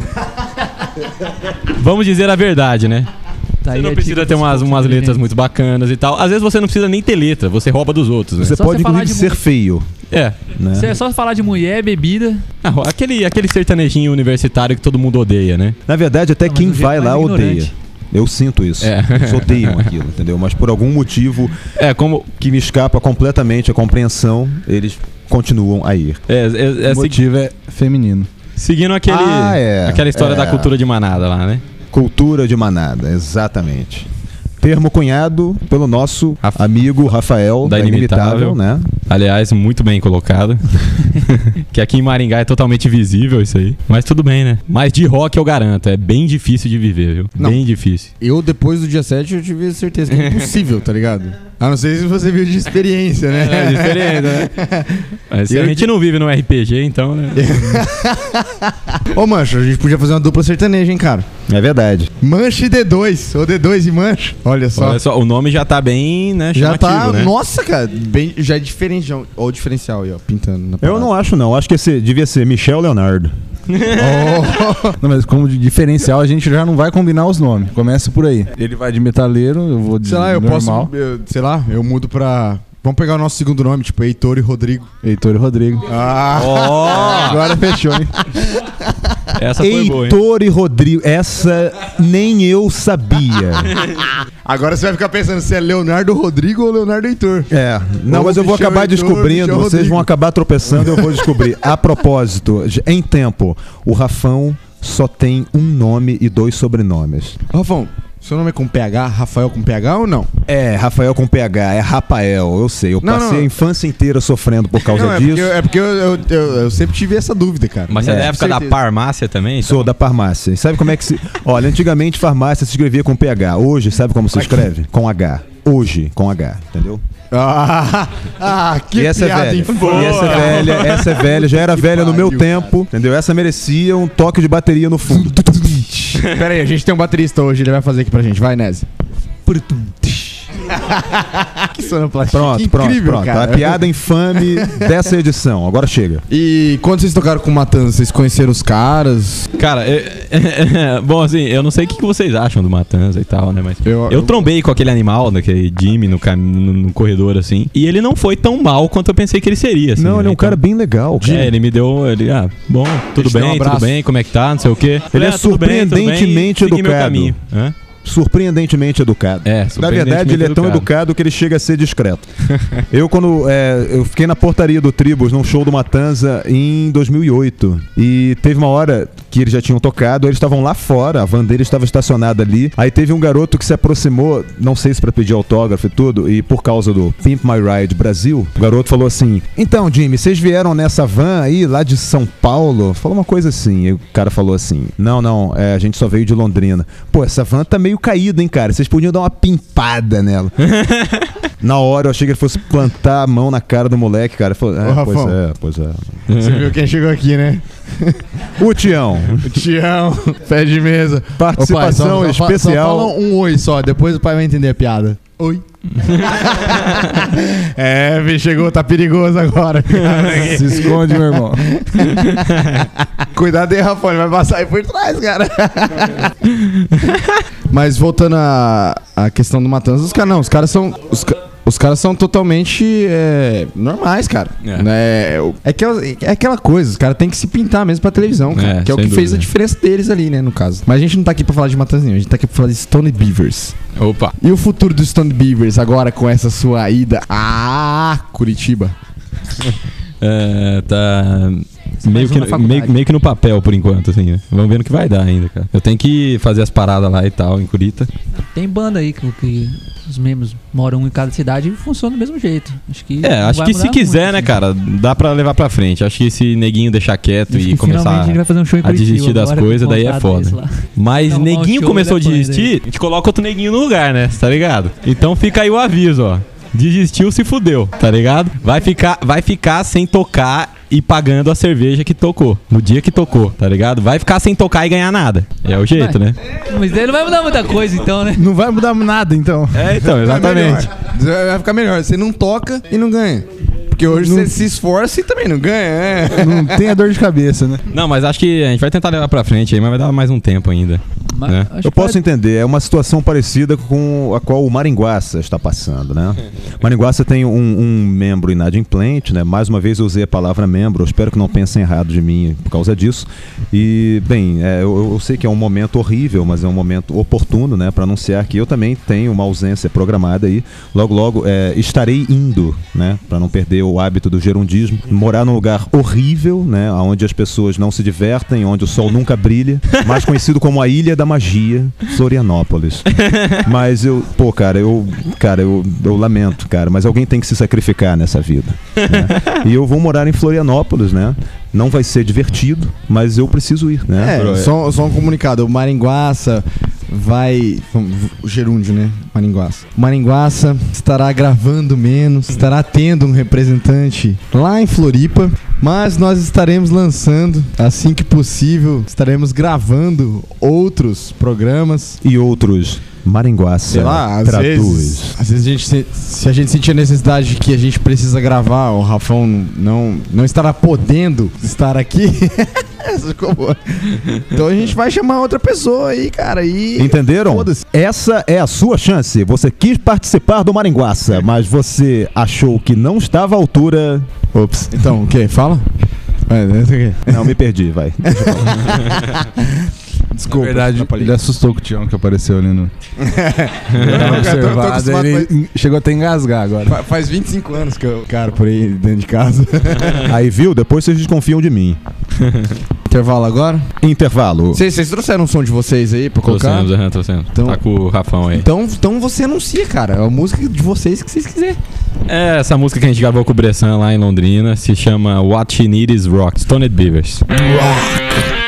Vamos dizer a verdade, né? Tá Você não a precisa dica ter umas, umas letras inteligentes. muito bacanas e tal. Às vezes você não precisa nem ter letra, você rouba dos outros, né? Você Só pode, você inclusive, de ser mu- feio, É. né? Se é só falar de mulher, bebida. Ah, aquele, aquele sertanejinho universitário que todo mundo odeia, né? Na verdade, até Não, quem vai lá odeia. Eu sinto isso. É. Eles odeiam aquilo, entendeu? Mas por algum motivo É, como. que me escapa completamente a compreensão, eles continuam a ir. É, é- é o motivo é feminino. seguindo aquele, Ah, é. aquela história É. da cultura de manada lá, né? Cultura de manada, exatamente. Termo cunhado pelo nosso amigo Rafael Da da, Inimitável, Inimitável. né? Aliás, muito bem colocado. que aqui em Maringá é totalmente visível isso aí. Mas tudo bem, né? Mas de rock eu garanto, é bem difícil de viver, viu? Não. Bem difícil. Eu, depois do dia 7, eu tive certeza que é impossível, tá ligado? A não ser se você viu de experiência, né? É diferente, né? Mas se a Eu gente não vive no RPG, então, né? Ô, Mancho, a gente podia fazer uma dupla sertaneja, hein, cara? É verdade. Mancha e D2, ou D2 e Mancha. Olha só. Olha só, o nome já tá bem, né, já tá. né? Nossa, cara, bem, já é diferente. já- Olha o diferencial aí, ó, pintando na Eu não acho, não. Acho que esse devia ser Michel Leonardo. Oh, Não, mas como de diferencial, a gente já não vai combinar os nomes. Começa por aí. Ele vai de metaleiro, eu vou de sei lá, eu normal. posso. eu- sei lá, eu mudo pra. Vamos pegar o nosso segundo nome, tipo Heitor e Rodrigo. Heitor e Rodrigo. Ah! Agora fechou, hein? essa foi boa, hein? Heitor e Rodrigo. Essa nem eu sabia. Agora você vai ficar pensando se é Leonardo Rodrigo ou Leonardo Heitor. É, não, Ou mas eu vou Michel acabar Heitor, descobrindo, Michel vocês Rodrigo. vão acabar tropeçando, eu vou descobrir. A propósito, em tempo, o Rafão só tem um nome e dois sobrenomes. Rafão, seu nome é com PH? Rafael com PH ou não? É, Rafael com PH, é Rafael, eu sei. Eu Não, passei não. a infância inteira sofrendo por causa não, é disso. porque, é porque eu, eu, eu- eu sempre tive essa dúvida, cara. Mas você é É, da época da farmácia também? Sou da farmácia. E sabe como é que se. Olha, antigamente farmácia se escrevia com PH. Hoje, sabe como se escreve? Com H. Hoje, com H, entendeu? Ah, ah, que e essa é piada velha. infame. E essa é velha, essa é velha, já era Que velha no meu pariu, tempo, entendeu? Essa merecia um toque de bateria no fundo. Pera aí, a gente tem um baterista hoje, ele vai fazer aqui pra gente. Vai, Nese. que sonoplastia. Pronto, que pronto, incrível, pronto. cara. A piada infame dessa edição. Agora chega. E quando vocês tocaram com o Matanza, vocês conheceram os caras? Cara, é- bom, assim, eu não sei o que vocês acham do Matanza e tal, né? Mas Eu- eu, trombei com aquele animal, daquele Jimmy no, cam- no, no corredor, assim. E ele não foi tão mal quanto eu pensei que ele seria, assim. Não, né? ele é um Então, cara bem legal. cara. É, ele me deu. Ele, ah, bom, tudo te deu um bem, tudo bem, como é que tá, não sei o quê. Ele é Ah, tudo bem, bem, surpreendentemente segui meu educado. caminho. Hã? Surpreendentemente educado. É, Na verdade, ele é tão educado que ele chega a ser discreto. eu, quando. é, eu fiquei na portaria do Tribus num show do Matanza em 2008. E teve uma hora que eles já tinham tocado, eles estavam lá fora, a van dele estava estacionada ali. Aí teve um garoto que se aproximou, não sei se pra pedir autógrafo e tudo, e por causa do Pimp My Ride Brasil, o garoto falou assim: Então, Jimmy, vocês vieram nessa van aí, lá de São Paulo? Falou uma coisa assim. E o cara falou assim: Não, não, é, a gente só veio de Londrina. Pô, essa van tá meio caída, hein, cara? Vocês podiam dar uma pimpada nela. Na hora eu achei que ele fosse plantar a mão na cara do moleque, cara. Falou, é, Ô, pois é, pois é. Você viu quem chegou aqui, né? O Tião, O Tião, pé de mesa. participação Ô, pai, só- só- especial. Só fala um oi só, depois o pai vai entender a piada. Oi. é, bicho, chegou, tá perigoso agora. cara. Se esconde, meu irmão. Cuidado aí, Rafa, ele vai passar aí por trás, cara. Mas voltando à, à questão do Matanza, os caras não, os caras são. Os, os caras são totalmente é, normais, cara. É. Né? É, aquela, é aquela coisa, os caras têm que se pintar mesmo pra televisão, cara. É, que é o que sem fez a dúvida. diferença deles ali, né, no caso. Mas a gente não tá aqui pra falar de Matanza nenhum, a gente tá aqui pra falar de Stone Beavers. Opa. E o futuro do Stone Beavers agora com essa sua ida a Curitiba? É, tá. Meio que, meio, meio que no papel por enquanto, assim, né? Vamos ver no que vai dar ainda, cara. Eu tenho que fazer as paradas lá e tal, em Curita. Tem banda aí que, que os membros moram em cada cidade e funciona do mesmo jeito. Acho que. É, acho que se quiser, muito, né, assim. cara, dá pra levar pra frente. Acho que se neguinho deixar quieto e começar a um show em a Curitiba desistir das coisas, daí é foda. Mas Não, neguinho show começou a desistir, a gente coloca outro neguinho no lugar, né? Tá ligado? Então fica aí o aviso, ó. Desistiu, se fudeu, tá ligado? Vai ficar, vai ficar sem tocar e pagando a cerveja que tocou. No dia que tocou, tá ligado? Vai ficar sem tocar e ganhar nada. É o jeito, né? Mas daí não vai mudar muita coisa, então, né? Não vai mudar nada, então. É, então, exatamente. Vai vai ficar melhor. Você não toca e não ganha. Porque hoje Não- você se esforça e também não ganha, é. Não tenha dor de cabeça, né? Não, mas acho que a gente vai tentar levar pra frente aí, mas vai dar mais um tempo ainda. Mas É. acho Eu posso vai- entender, é uma situação parecida com a qual o Maringuaça está passando, né? Maringuaça tem um, um membro inadimplente, né? Mais uma vez eu usei a palavra membro, eu espero que não pensem errado de mim por causa disso. E, bem, é, eu, eu sei que é um momento horrível, mas é um momento oportuno, né? Para anunciar que eu também tenho uma ausência programada aí. Logo, logo é, estarei indo, né? Para não perder o hábito do gerundismo. Morar num lugar horrível, né? Onde as pessoas não se divertem, onde o sol nunca brilha. Mais conhecido como a Ilha da Magia, Florianópolis. Mas eu, pô, cara, eu, cara, eu, eu lamento, cara, mas alguém tem que se sacrificar nessa vida. né? E eu vou morar em Florianópolis, né? Não vai ser divertido, mas eu preciso ir, né? É, só, só um comunicado. O Maringuaça vai. O gerúndio, né? Maringuaça. Maringuaça estará gravando menos, estará tendo um representante lá em Floripa. Mas nós estaremos lançando, assim que possível, estaremos gravando outros programas. E outros, Maringuaça Sei lá, às traduz. vezes, às vezes a gente se, se a gente sentir a necessidade de que a gente precisa gravar, o Rafão não, não estará podendo estar aqui. Então a gente vai chamar outra pessoa aí, cara. E Entenderam? Essa é a sua chance. Você quis participar do Maringuaça, mas você achou que não estava à altura. Ops. Então, o que? Fala? Não, me perdi, vai. Desculpa. Na verdade, ele assustou com o Tião que apareceu ali no. Eu tô- tô observado, ele chegou até a engasgar agora. Fa- Faz 25 anos que eu, cara, por aí dentro de casa. Aí, viu? Depois vocês desconfiam de mim. Intervalo agora? Intervalo. Vocês trouxeram um som de vocês aí pra colocar? Trouxemos, aham, trouxemos. Então- Tá com o Rafão aí. Então, então você anuncia, cara. É a música de vocês que vocês quiserem. É, essa música que a gente gravou com o Bressan lá em Londrina se chama What She Need Is Rock, Stoned Beavers. What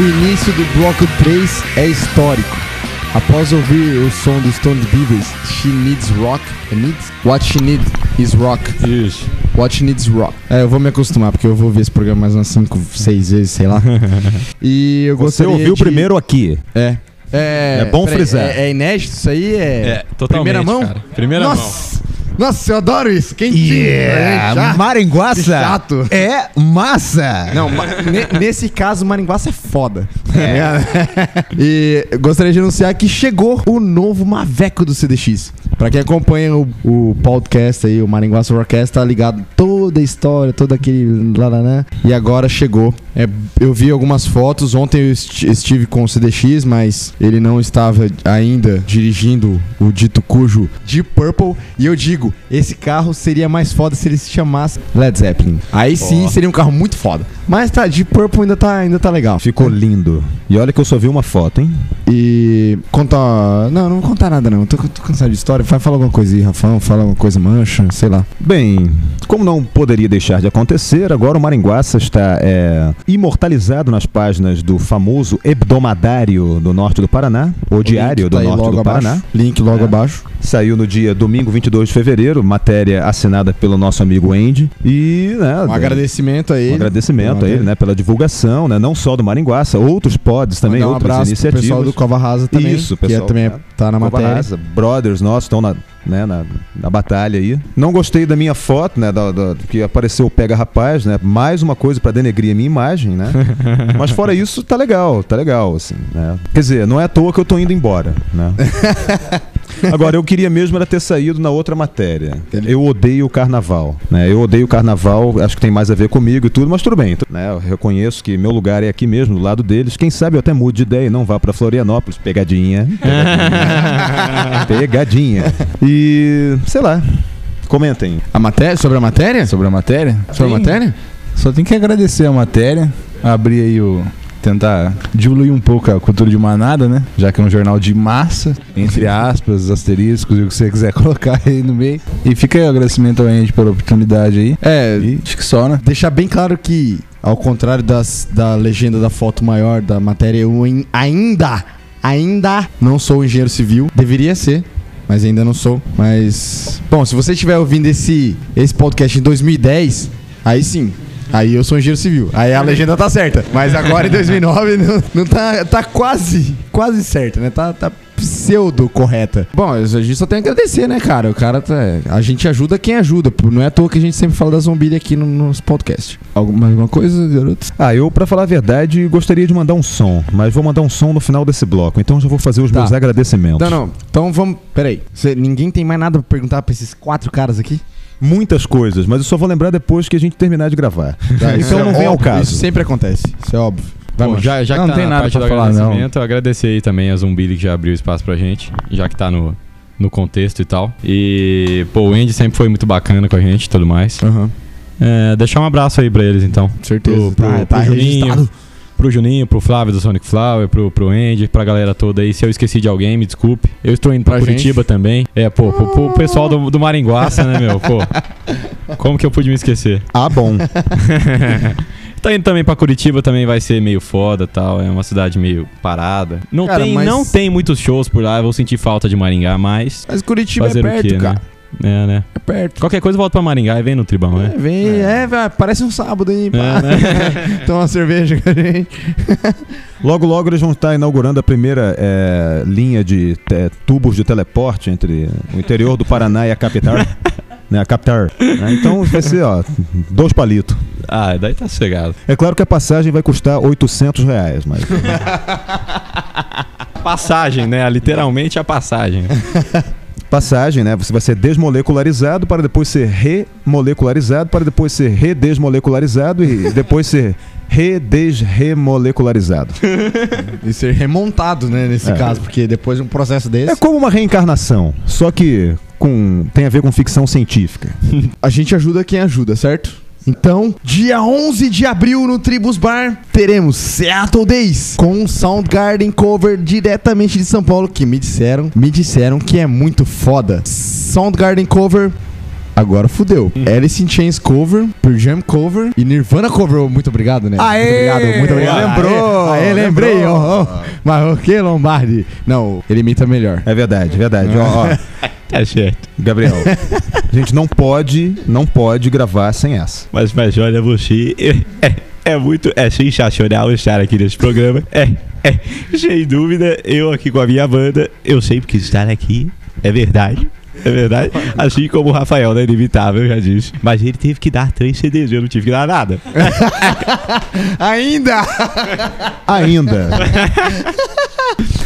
início do bloco 3 é histórico. Após ouvir o som do Stone Beavers, She Needs Rock. É needs? What She Needs is Rock. Isso. What She Needs Rock. É, eu vou me acostumar, porque eu vou ver esse programa mais umas 5, 6 vezes, sei lá. E eu Você ouviu de... primeiro aqui. É. É, É bom frisar. É, é inédito isso aí? É, É, totalmente, Primeira mão? cara. Primeira mão. Nossa! Eu adoro isso. Quentinho. É, já- Maringuaça que chato. é massa. Não, ma- ne- nesse caso, Maringuaça é foda. e eu gostaria de anunciar que chegou o novo Maveco do CDX. Pra quem acompanha o, o podcast aí, o Maringuaça Orquestra, tá ligado toda a história, todo aquele lá, lá, lá. E agora chegou. É, eu vi algumas fotos. Ontem eu esti- estive com o CDX, mas ele não estava ainda dirigindo o dito cujo Deep Purple. E eu digo, esse carro seria mais foda se ele se chamasse Led Zeppelin. Aí sim seria um carro muito foda. Mas tá, Deep Purple ainda tá, ainda tá legal. Ficou lindo. E olha que eu só vi uma foto, hein? E contar. Não, não vou contar nada não. Tô, tô cansado de história. Vai falar alguma coisa aí, Rafão. Fala alguma coisa, mancha, sei lá. Bem, como não poderia deixar de acontecer, agora o Maringuaça está é, imortalizado nas páginas do famoso Hebdomadário do Norte do Paraná, o Diário do tá aí Norte do abaixo. Paraná. Link logo É. abaixo. Saiu no dia domingo 22 de fevereiro, matéria assinada pelo nosso amigo Andy. E, né, Um agradecimento a um ele. agradecimento a ele, né, pela divulgação, né, não só do Maringuaça, outros pods também, Mandar um outras iniciativas. pessoal do Cova Rasa também. Isso, que é, pessoal, também né? tá na Cova matéria. Rasa, brothers nossos estão na, né, na, na batalha aí. Não gostei da minha foto, né, da, da- que apareceu o Pega Rapaz, né, mais uma coisa pra denegrir a minha imagem, né. Mas fora isso, tá legal, tá legal, assim, né. Quer dizer, não é à toa que eu tô indo embora, né. Agora, eu queria mesmo era ter saído na outra matéria. Eu odeio o carnaval. Né? Eu odeio o carnaval, acho que tem mais a ver comigo e tudo, mas tudo bem. Né? Eu reconheço que meu lugar é aqui mesmo, do lado deles. Quem sabe eu até mude de ideia e não vá pra Florianópolis. Pegadinha. Pegadinha. Pegadinha. E, sei lá, comentem. A matéria? Sobre a matéria? Sobre a matéria? Sobre a matéria? Só tem que agradecer a matéria, abrir aí o. Tentar diluir um pouco a cultura de manada, né? Já que é um jornal de massa, entre aspas, asteriscos e o que você quiser colocar aí no meio. E fica aí o agradecimento ao Andy pela oportunidade aí. É, E acho que só, né? deixar bem claro que, ao contrário das, da legenda da foto maior da matéria, eu ainda, ainda não sou engenheiro civil. Deveria ser, mas ainda não sou. Mas, bom, se você estiver ouvindo esse, esse podcast em 2010, aí sim. Aí eu sou engenheiro civil. Aí a legenda tá certa. Mas agora em 2009 não, não tá, tá quase, quase certa, né? Tá, tá pseudo correta. Bom, a gente só tem que agradecer, né, cara? O cara tá. A gente ajuda quem ajuda. Não é à toa que a gente sempre fala da zombilha aqui no, nos podcasts. Alguma, alguma coisa, garoto? Ah, eu, pra falar a verdade, gostaria de mandar um som, mas vou mandar um som no final desse bloco, então já vou fazer os Tá. meus agradecimentos. Não, não. Então vamos. Peraí. Cê- ninguém tem mais nada pra perguntar pra esses quatro caras aqui? Muitas coisas, mas eu só vou lembrar depois que a gente terminar de gravar. Tá, isso então é não vem ao óbvio, caso. Isso sempre acontece. Isso é óbvio. Vai, Bom, já, já que Não, tá não tem na nada parte pra do falar, agradecimento, eu agradecer aí também a Zumbili que já abriu espaço pra gente, já que tá no, no contexto e tal. E, pô, o Andy sempre foi muito bacana com a gente e tudo mais. Aham. É, deixar um abraço aí pra eles, então. Certeza. Pro, pro, tá, pro tá Juninho, registrado. Pro Juninho, pro Flávio do Sonic Flower, pro, pro Andy, pra galera toda aí. Se eu esqueci de alguém, me desculpe. Eu estou indo pra, Pra Curitiba também. É, pô, pro, pro pessoal do, do Maringuaça, né, meu? Pô, como que eu pude me esquecer? Ah, bom. Tá indo também pra Curitiba, também vai ser meio foda tal. É uma cidade meio parada. Não, Cara, tem, mas- não tem muitos shows por lá, eu vou sentir falta de Maringá, mas. Mas Curitiba fazer é perto, o quê, cara. né? É, né? É perto. Qualquer coisa volta pra Maringá e vem no Tribão, né? É, vem, é, vai, parece um sábado aí. É, né? Toma uma cerveja com a gente. Logo, logo eles vão estar inaugurando a primeira é, linha de te- tubos de teleporte entre o interior do Paraná e a capital. né, a capital. né? Então vai ser, ó, dois palitos. Ah, daí tá sossegado. É claro que a passagem vai custar 800 reais, mas Passagem, né? Literalmente a passagem. Passagem, né? Você vai ser desmolecularizado para depois ser remolecularizado, para depois ser redesmolecularizado e depois ser redesremolarizado. E ser remontado, né, nesse É. caso, porque depois de um processo É desse, como uma reencarnação, só que com tem a ver com ficção científica. a gente ajuda quem ajuda, certo? Então, dia 11 de abril no Tribus Bar, teremos Seattle Days com Soundgarden cover diretamente de São Paulo que me disseram, me disseram que é muito foda. Soundgarden cover agora fudeu. Alice in Chains cover, Pearl Jam cover e Nirvana cover. Muito obrigado, né? Aê! Muito obrigado, muito obrigado. Lembrou, Aê, aê, lembrei. lembrou. ó, ó. Mas o que, Lombardi? Não, ele imita melhor. É verdade, verdade. Ó, ó, É certo. Gabriel, a gente não pode, não pode gravar sem essa. Mas, mas olha, você. É, é muito. É sensacional estar aqui nesse programa. É, é. Sem dúvida, eu aqui com a minha banda, eu sempre quis estar aqui. É verdade. É verdade. Assim como o Rafael, né? Inevitável, eu já disse. Mas ele teve que dar três CDs, eu não tive que dar nada. Ainda! Ainda.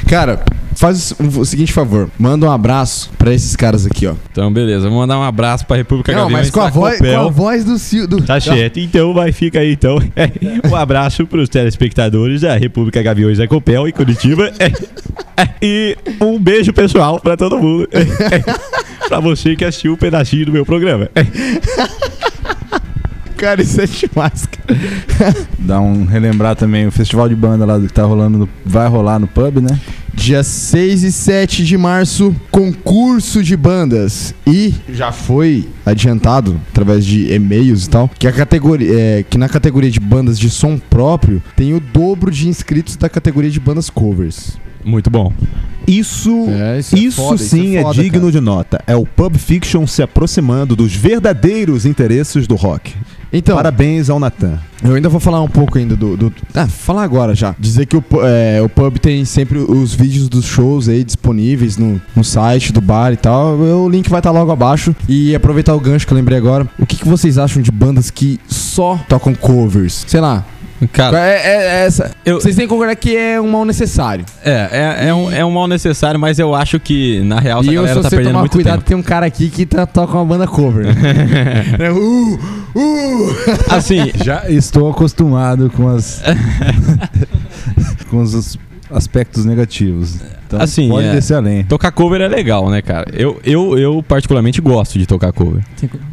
Cara, faz o seguinte favor. Manda um abraço pra esses caras aqui, ó. Então, beleza. Vou mandar um abraço pra República Não, Gaviões mas com a, voz, com a voz do Sil. Do... Tá certo. Então, vai, fica aí, então. Um abraço pros telespectadores da República Gaviões da Copel em Curitiba. E um beijo pessoal pra todo mundo. Pra você que assistiu um pedacinho do meu programa. Cara, isso é demais, cara. Dá um relembrar também o festival de banda lá do que tá rolando, no- vai rolar no pub, né? Dia 6 e 7 de março, concurso de bandas. E já foi adiantado, através de e-mails e tal, que, a categoria, é, que na categoria de bandas de som próprio tem o dobro de inscritos da categoria de bandas covers. Muito bom. Isso, É, isso, isso é foda, isso sim é é, foda, digno cara. de nota. É o Pub Fiction se aproximando dos verdadeiros interesses do rock. Então, Parabéns ao Natan. eu ainda vou falar um pouco ainda do. do ah, falar agora já. Dizer que o, é, o pub tem sempre os vídeos dos shows aí disponíveis no, no site do bar e tal. O link vai estar logo abaixo. E aproveitar o gancho que eu lembrei agora. O que, que vocês acham de bandas que só tocam covers? Sei lá. Cara, É, é- é essa. eu- Vocês têm que concordar que é um mal necessário. é, é, é, um, é um mal necessário, mas eu acho que, na real, essa e eu, galera tá você perdendo tomar muito cuidado, tempo. tem um cara aqui que tá, toca uma banda cover. É, uh, uh. Assim, Já estou acostumado com as. com os aspectos negativos. Então Assim, pode é. descer além. tocar cover é legal, né, cara? Eu, eu, eu particularmente gosto de tocar cover.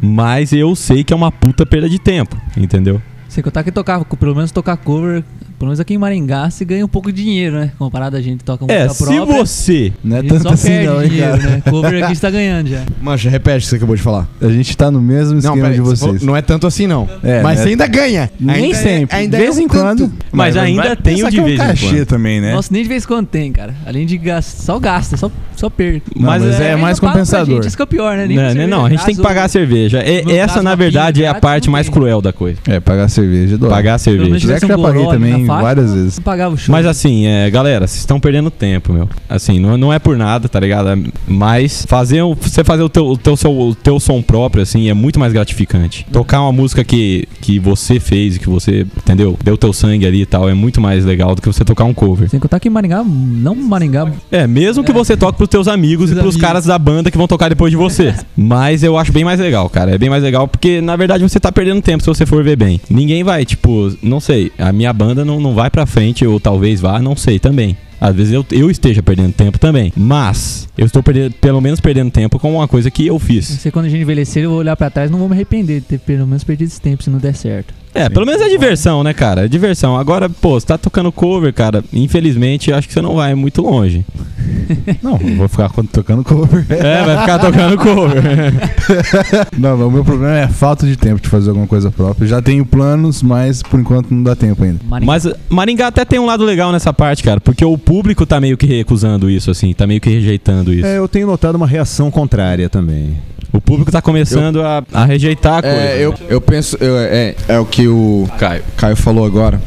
Mas eu sei que é uma puta perda de tempo, entendeu? Sem contar que tocar, pelo menos tocar cover, pelo menos aqui em Maringá, se ganha um pouco de dinheiro, né? Comparado a gente que toca É, música se própria. você. Não é a tanto só assim, perde não, hein, dinheiro, cara. né? Cover aqui está ganhando já. Mancha, repete o que você acabou de falar. A gente tá no mesmo esquema peraí, de você vocês. falou- não é tanto assim, não. É, Mas né? você ainda ganha. Nem Ainda é- sempre. ainda de é vez um em tanto. quando. Mas ainda vai tem o de é um vez em quando. também, né? Nossa, nem de vez em quando tem, cara. Além de gastar, só gasta, só, só perca. Não, mas é Ainda mais compensador. Gente, isso que é o pior, né? Nem Não, né, não, a cerveja gente tem que pagar a cerveja. É- essa, caso, na verdade, é a parte mais cruel da coisa. É, pagar cerveja dói. Pagar a cerveja. Zé que já paguei também várias vezes. Não pagava o show. Mas assim, é, galera, vocês estão perdendo tempo, meu. Assim, não, não é por nada, tá ligado? É- Mas fazer o- você fazer o teu, o, teu, seu- o teu som próprio, assim, é muito mais gratificante. Tocar uma música que, que você fez, que você, entendeu? Deu teu sangue ali e tal, é muito mais legal do que você tocar um cover. Sem contar que em Maringá, não Maringá, É, mesmo que você toque pros teus amigos e Pros pros amigos. caras da banda que vão tocar depois de você. Mas eu acho bem mais legal, cara. É bem mais legal porque, na verdade, você tá perdendo tempo se você for ver bem. Ninguém vai, tipo, não sei, a minha banda não, não vai pra frente, ou talvez vá, não sei também. Às vezes eu, eu esteja perdendo tempo também. Mas eu estou perdendo, pelo menos perdendo tempo com uma coisa que eu não fiz. sei quando a gente envelhecer, eu vou olhar pra trás não vou me arrepender de ter pelo menos perdido esse tempo se não der certo. É, pelo menos é diversão, né, cara? É diversão. Agora, pô, você tá tocando cover, cara. Infelizmente, eu acho que você não vai muito longe. Não, eu vou ficar tocando cover. É, vai ficar tocando cover. Não, mas o meu problema é a falta de tempo de fazer alguma coisa própria. Já tenho planos, mas por enquanto não dá tempo ainda. Maringá. Mas Maringá até tem um lado legal nessa parte, cara, porque o público tá meio que recusando isso, assim, tá meio que rejeitando isso. É, eu tenho notado uma reação contrária também. O público tá começando a, a rejeitar a coisa. É, eu, eu penso. eu- é, é o que o Caio. Caio falou agora.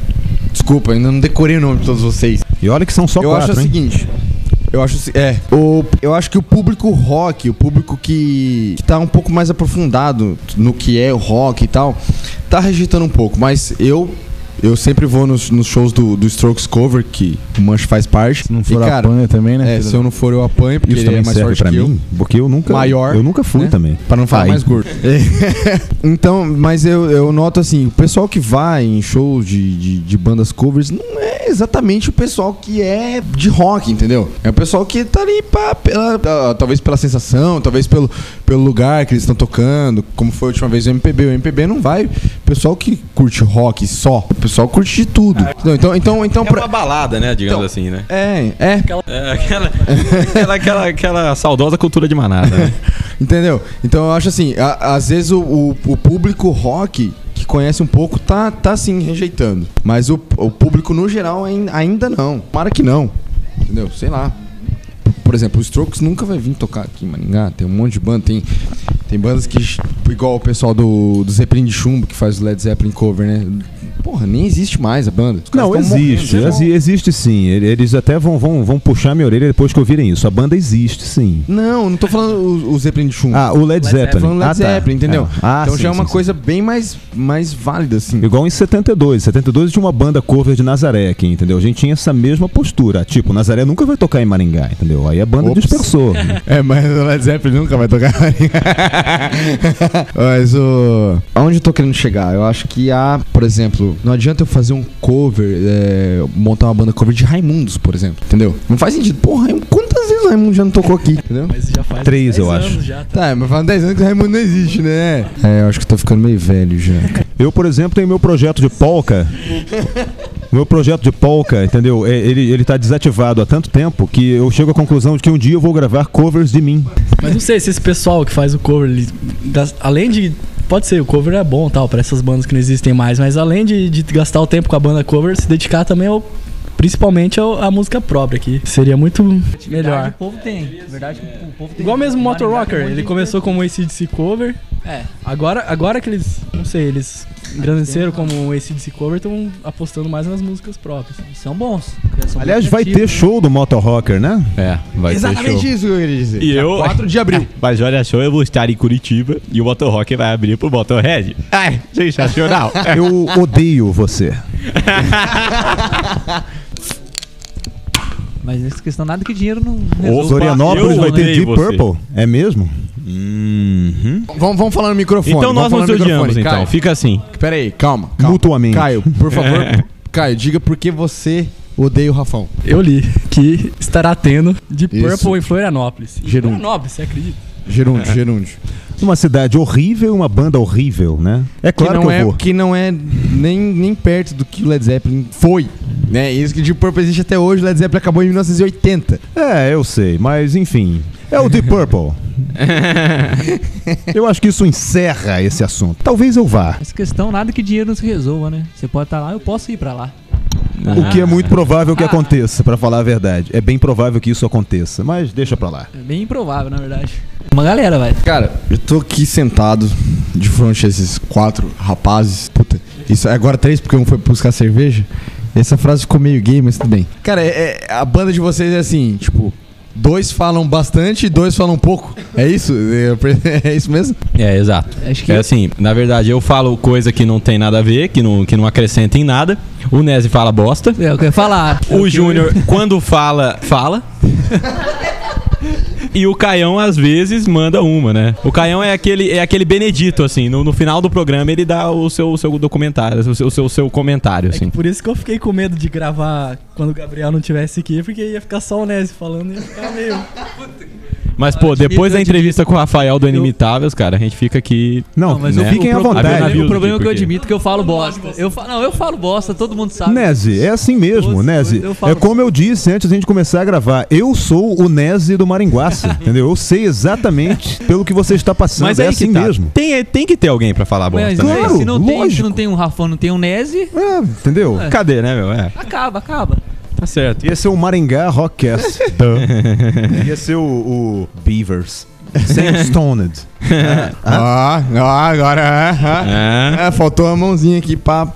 Desculpa, ainda não decorei o nome de todos vocês. E olha que são só eu quatro, acho o hein? seguinte. Eu acho o é, o, eu acho que o público rock, o público que, que tá um pouco mais aprofundado no que é o rock e tal, tá rejeitando um pouco, mas eu eu sempre vou nos, nos shows do, do Strokes Cover, que o Manch faz parte. Se não for e, cara, apanha também, né? é, se eu não for eu apanho, porque Isso ele é também mais serve forte pra que eu. mim, porque eu nunca Maior, eu nunca fui né? também. Pra não falar Ai. mais gordo. então, mas eu, eu noto assim, o pessoal que vai em shows de, de, de bandas covers não é exatamente o pessoal que é de rock, entendeu? É o pessoal que tá ali pra, pela, talvez pela sensação, talvez pelo, pelo lugar que eles estão tocando, como foi a última vez o MPB. O MPB não vai pessoal que curte rock só, o pessoal curte de tudo. Entendeu? Então, então, então, É pra- uma balada, né? Digamos Então, assim, né? é, é, É aquela, aquela, aquela, aquela saudosa cultura de manada, né? Entendeu? Então eu acho assim, a- às vezes o, o- o público rock que conhece um pouco tá, tá sim rejeitando. Mas o, o público no geral ain- ainda não. Para que não. Entendeu? Sei lá. Por- exemplo, o Strokes nunca vai vir tocar aqui em Maringá. Tem um monte de banda. Tem, tem bandas que. Igual o pessoal do, do Zeppelin de Chumbo que faz o Led Zeppelin cover, né? Porra, nem existe mais a banda. Não, existe. morrendo. exi- Existe sim. Ele- Eles até vão, vão, vão puxar minha orelha depois que ouvirem isso. A banda existe, sim. Não, não tô falando o, o Zeppelin de Chumbo. Ah, o Led Tô Zeppelin. falando Led Ah, tá. Zeppelin, entendeu? É. Ah, então sim, já é uma sim, sim. coisa bem mais, mais válida, assim. Igual em 72. 72 tinha uma banda cover de Nazaré aqui, entendeu? A gente tinha essa mesma postura. Tipo, Nazaré nunca vai tocar em Maringá, entendeu? Aí a banda Ops. dispersou. É, mas o Led Zeppelin nunca vai tocar. mas o. Aonde eu tô querendo chegar? Eu acho que há, por exemplo, não adianta eu fazer um cover, é, montar uma banda cover de Raimundos, por exemplo. Entendeu? Não faz sentido. Pô, Raimundo, quantas vezes o Raimundo já não tocou aqui? Entendeu? Mas já faz Três, 10 eu anos acho. Já, tá? Tá, mas faz 10 anos que o Raimundo não existe, né? É, eu acho que eu tô ficando meio velho já. Eu, por exemplo, tenho meu projeto de polka. Meu projeto de polka, entendeu? É, Ele, ele tá desativado há tanto tempo que eu chego à conclusão de que um dia eu vou gravar covers de mim. Mas não sei se esse pessoal que faz o cover, além de. Pode ser, o cover é bom tal, pra essas bandas que não existem mais, mas além de, de gastar o tempo com a banda cover, se dedicar também ao. Principalmente à música própria aqui. Seria muito melhor. O povo tem. Verdade, o povo tem. Igual mesmo o Motor Rocker, ele de começou como um ACDC cover. É. Agora, agora que eles, não sei, eles engrandeceram como um ACDC cover, estão apostando mais nas músicas próprias. São bons. São Aliás, vai ter show do Motor Rocker, né? É, vai ter show. Exatamente isso que eu queria dizer. E Dia eu- 4 de abril. Mas olha só, eu vou estar em Curitiba e o Motor Rock vai abrir pro Motorhead. Ai, sensacional. Eu odeio você. Mas essa questão nada que dinheiro não Ô, resolve. Florianópolis vai ter Deep você. Purple? É mesmo? Uhum. Vamos, vamos falar no microfone. Então nós vamos nos odiamos, então. Caio, Fica assim. Pera aí, calma, calma. Mutuamente. Caio, por favor. Caio, diga por que você odeia o Rafão. Eu li que estará tendo Isso. Purple em Florianópolis. Em. Florianópolis, você acredita? Gerúndio, gerúndio. Uma cidade horrível, uma banda horrível, né? É que claro não que eu é, vou. que não é nem, nem perto do que o Led Zeppelin foi. Né? Isso que Deep Purple existe até hoje, o Led Zeppelin acabou em 1980. É, eu sei, mas enfim. É o Deep Purple. eu acho que isso encerra esse assunto. Talvez eu vá. Essa questão nada que dinheiro não se resolva, né? Você pode estar lá, eu posso ir pra lá. O que é muito provável que aconteça, pra falar a verdade. É bem provável que isso aconteça, mas deixa pra lá. É bem improvável, na verdade. Uma galera, vai. Cara, eu tô aqui sentado de frente a esses quatro rapazes. Puta, isso agora três porque um foi buscar cerveja. Essa frase ficou meio gay, mas tudo bem. Cara, é, é- a banda de vocês é assim, tipo, dois falam bastante e dois falam pouco. É isso? É, é isso mesmo? É, exato. Acho que É assim, na verdade, eu falo coisa que não tem nada a ver, que não, que não acrescenta em nada. O Nese fala bosta. é o que eu ia falar. É O que eu- Júnior, quando fala, fala. E o Caião, às vezes, manda uma, né? O Caião é aquele, é aquele Benedito, assim. No, no final do programa, ele dá o seu, o seu documentário, o seu, o seu, o seu comentário, É assim. que por isso que eu fiquei com medo de gravar quando o Gabriel não tivesse aqui, porque ia ficar só o Nese falando e ia ficar meio. Mas, pô, depois da entrevista com o Rafael do Inimitáveis, cara, a gente fica aqui. Não, Não, mas né? eu fiquem à vontade. O problema é que eu admito que eu falo bosta. Eu fa... Não, eu falo bosta, todo mundo sabe. Nese, é assim mesmo, Eu- Nese. falo- É como eu disse antes da gente começar a gravar. Eu sou o Nese do Maringuaça, entendeu? Eu sei exatamente pelo que você está passando. Mas é aí assim tá. mesmo. Tem, tem que ter alguém pra falar bosta, Mas, né? Claro, se, não tem, se não tem um Rafão, não tem um Nese, É, entendeu? É. Cadê, né, meu? É, acaba, acaba. Tá certo. Ia ser o Maringá Rockcast. Duh. Ia ser o, o Beavers. Sem o Stoned. Ah, ah, agora. ah, ah. É. É, faltou a mãozinha aqui pra.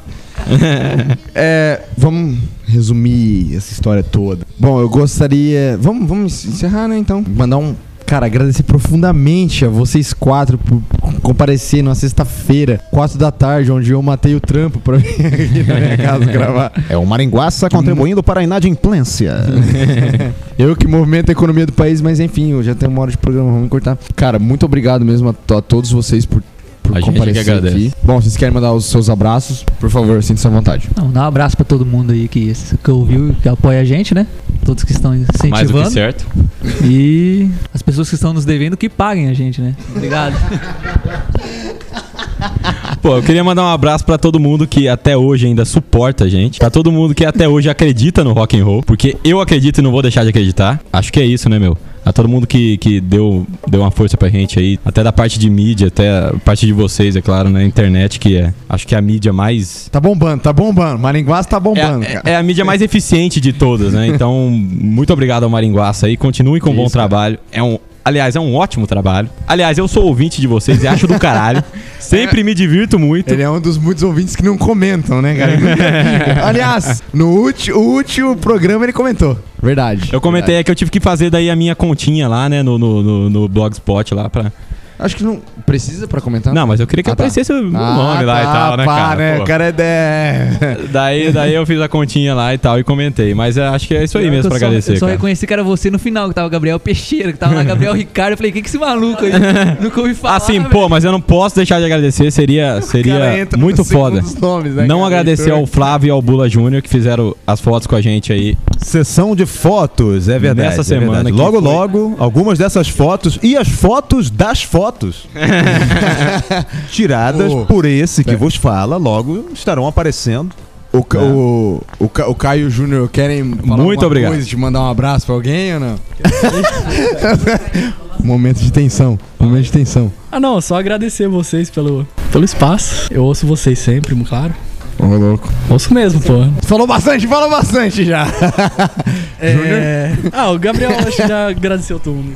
É, vamos resumir essa história toda. Bom, eu gostaria. Vamos, vamos encerrar, né? Então, mandar um. Cara, agradecer profundamente a vocês quatro por comparecer numa sexta-feira, quatro da tarde, onde eu matei o trampo pra vir aqui na minha casa gravar. É o Maringuaça contribuindo para a inadimplência. Eu que movimento a economia do país, mas enfim, eu já tenho uma hora de programa, vamos cortar. Cara, muito obrigado mesmo a, a todos vocês por, por A gente que comparecer agradece. aqui. Bom, vocês querem mandar os seus abraços? Por favor, sinta-se à vontade. Não, dá um abraço pra todo mundo aí que, que ouviu, que apoia a gente, né? Todos que estão Mais do que incentivando. certo. E as pessoas que estão nos devendo que paguem a gente, né? Obrigado. Pô, eu queria mandar um abraço pra todo mundo que até hoje ainda suporta a gente. Pra todo mundo que até hoje acredita no rock and roll. Porque eu acredito e não vou deixar de acreditar. Acho que é isso, né, meu? A todo mundo que, que deu, deu uma força pra gente aí. Até da parte de mídia, até a parte de vocês, é claro, na internet, que é. Acho que é a mídia mais. Tá bombando, tá bombando. Maringuaça tá É, bombando, a- cara. é a mídia mais eficiente de todas, né? Então, muito obrigado ao Maringuaça aí. Continue com um bom cara. trabalho. É um. Aliás, é um ótimo trabalho. Aliás, eu sou ouvinte de vocês e acho do caralho. Sempre me divirto muito. Ele é um dos muitos ouvintes que não comentam, né, cara? Aliás, no último programa ele comentou. Verdade. Eu comentei é que eu tive que fazer daí a minha continha lá, né, no, no, no, no Blogspot lá pra... Acho que não precisa pra comentar. Não, mas eu queria que Ah, tá. aparecesse o meu Ah, nome lá e tá, tal, né, pá, cara? né? Pô. O cara é... de- Daí, daí eu fiz a continha lá e tal e comentei. Mas acho que é isso aí mesmo eu pra só, agradecer, Eu só cara. reconheci que era você no final, que tava Gabriel Peixeira, que tava lá Gabriel Ricardo. Eu falei, que que esse maluco aí? Nunca ouvi falar. Assim, velho. pô, mas eu não posso deixar de agradecer, seria, seria muito foda. nomes, né, Não cara? agradecer ao Flávio e ao Bula Júnior que fizeram as fotos com a gente aí. Sessão de fotos, é verdade. Nessa é semana verdade. Logo, foi. logo, algumas dessas fotos e as fotos das fotos tiradas Ô. por esse que vos fala, logo estarão aparecendo. O, Ca- o, o, Ca- o Caio e o Júnior querem falar Muito obrigado. coisa, te mandar um abraço pra alguém ou não? Momento de tensão. Momento de tensão. Ah, não, só agradecer vocês pelo, pelo espaço. Eu ouço vocês sempre, claro. Ô, louco. Ouço mesmo, pô. Falou bastante, falou bastante já. É... Ah, o Gabriel acho que já agradeceu todo mundo.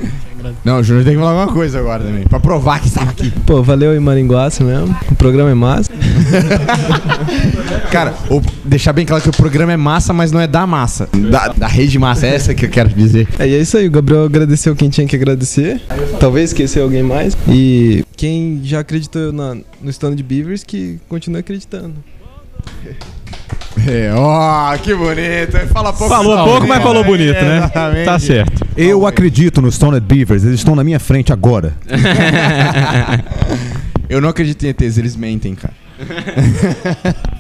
Não, o Júnior tem que falar alguma coisa agora também. Pra provar que estava aqui. Pô, valeu aí, Maringuaça mesmo. O programa é massa. Cara, o- deixar bem claro que o programa é massa, mas não é da massa. Da, da rede massa, é essa que eu quero dizer. É, e é isso aí, o Gabriel agradeceu quem tinha que agradecer. Talvez esqueceu alguém mais. E quem já acreditou na, no Stone de Beavers, que continue acreditando. É, ó, que bonito. Fala pouco. Falou pouco, mas falou bonito, né? Exatamente. Tá certo. Eu acredito nos Stoned Beavers, eles estão na minha frente agora. Eu não acredito em ETs, eles mentem, cara.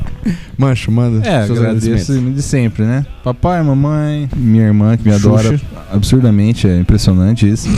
Mancho, manda. É, seus agradeço de sempre, né? Papai, mamãe, minha irmã que me adora Xuxa. absurdamente, é impressionante isso.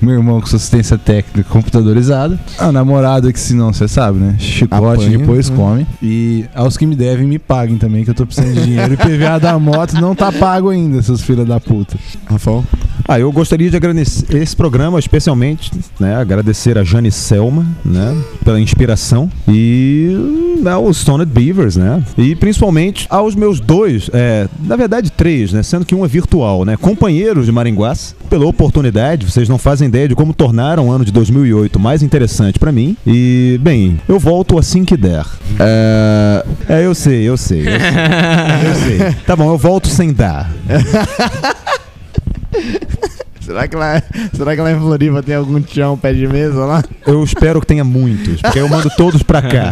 Meu irmão com sua assistência técnica computadorizada. A namorada que, se não, você sabe, né? Chicote, Apanha, depois né? come. E aos que me devem, me paguem também, que eu tô precisando de dinheiro. E PVA da moto não tá pago ainda, seus filhos da puta. Rafael. Ah, eu gostaria de agradecer esse programa, especialmente, né, agradecer a Jane Selma, né, pela inspiração e né, os Stoned Beavers, né, e principalmente aos meus dois, é, na verdade três, né, sendo que um é virtual, né, companheiros de Maringuás, pela oportunidade, vocês não fazem ideia de como tornaram o ano de 2008 mais interessante pra mim e, bem, eu volto assim que der. É, é, eu sei, eu sei, eu sei, eu sei. Tá bom, eu volto sem dar. Será que, lá, será que lá em Floripa tem algum tião pé de mesa lá? Eu espero que tenha muitos, porque eu mando todos pra cá.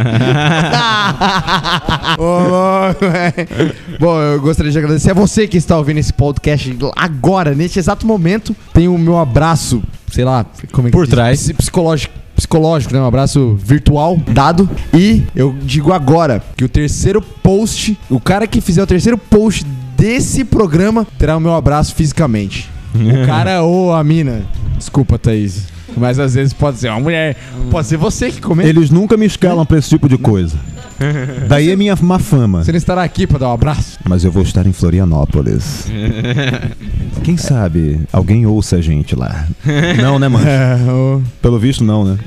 Ô, louco, velho. Bom, eu gostaria de agradecer a você que está ouvindo esse podcast agora, neste exato momento. Tem o meu abraço, sei lá, como é que Por diz? trás. Psi- Psicológico. Psicológico, né? Um abraço virtual dado. E eu digo agora que o terceiro post, o cara que fizer o terceiro post desse programa terá o meu abraço fisicamente. O cara ou a mina. Desculpa, Thaís. Mas às vezes pode ser uma mulher. Pode ser você que comenta. Eles nunca me escalam pra esse tipo de coisa. Daí é minha má fama. Você não estará aqui pra dar um abraço? Mas eu vou estar em Florianópolis. Quem sabe alguém ouça a gente lá. Não, né, mano? É, Pelo visto, não, né?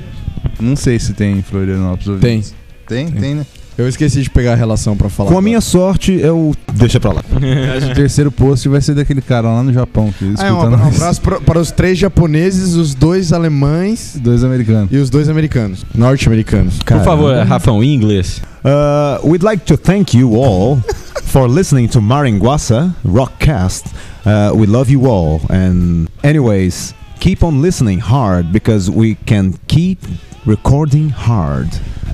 Não sei se tem em Florianópolis. tem. Tem, tem, né? Eu esqueci de pegar a relação pra falar. Com a minha sorte, eu. Deixa pra lá. o terceiro post vai ser daquele cara lá no Japão que Ah, é, um abraço pra- para os três japoneses, os dois alemães Dois americanos. e os dois americanos. Norte-americanos. Por favor, Rafão, em inglês. Uh, we'd like to thank you all for listening to Maringuasa Rockcast. Uh, we love you all. And, anyways, keep on listening hard because we can keep recording hard.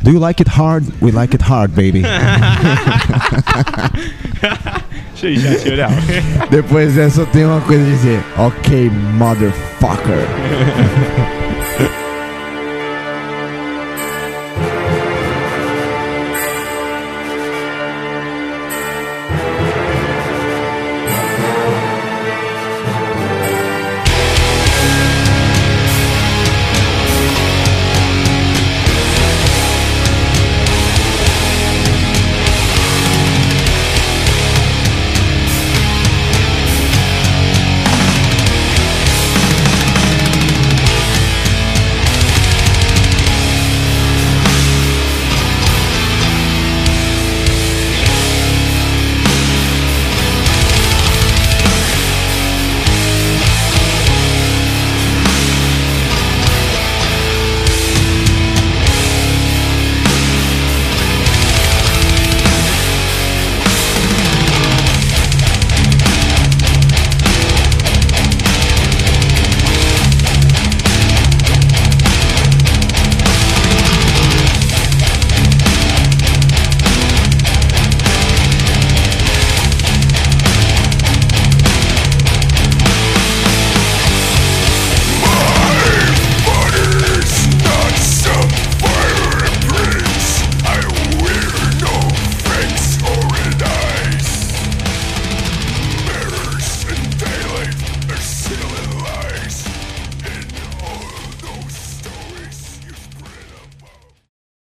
Do you like it hard? We like it hard, baby. Depois dessa eu tenho uma coisa a dizer. Ok, motherfucker.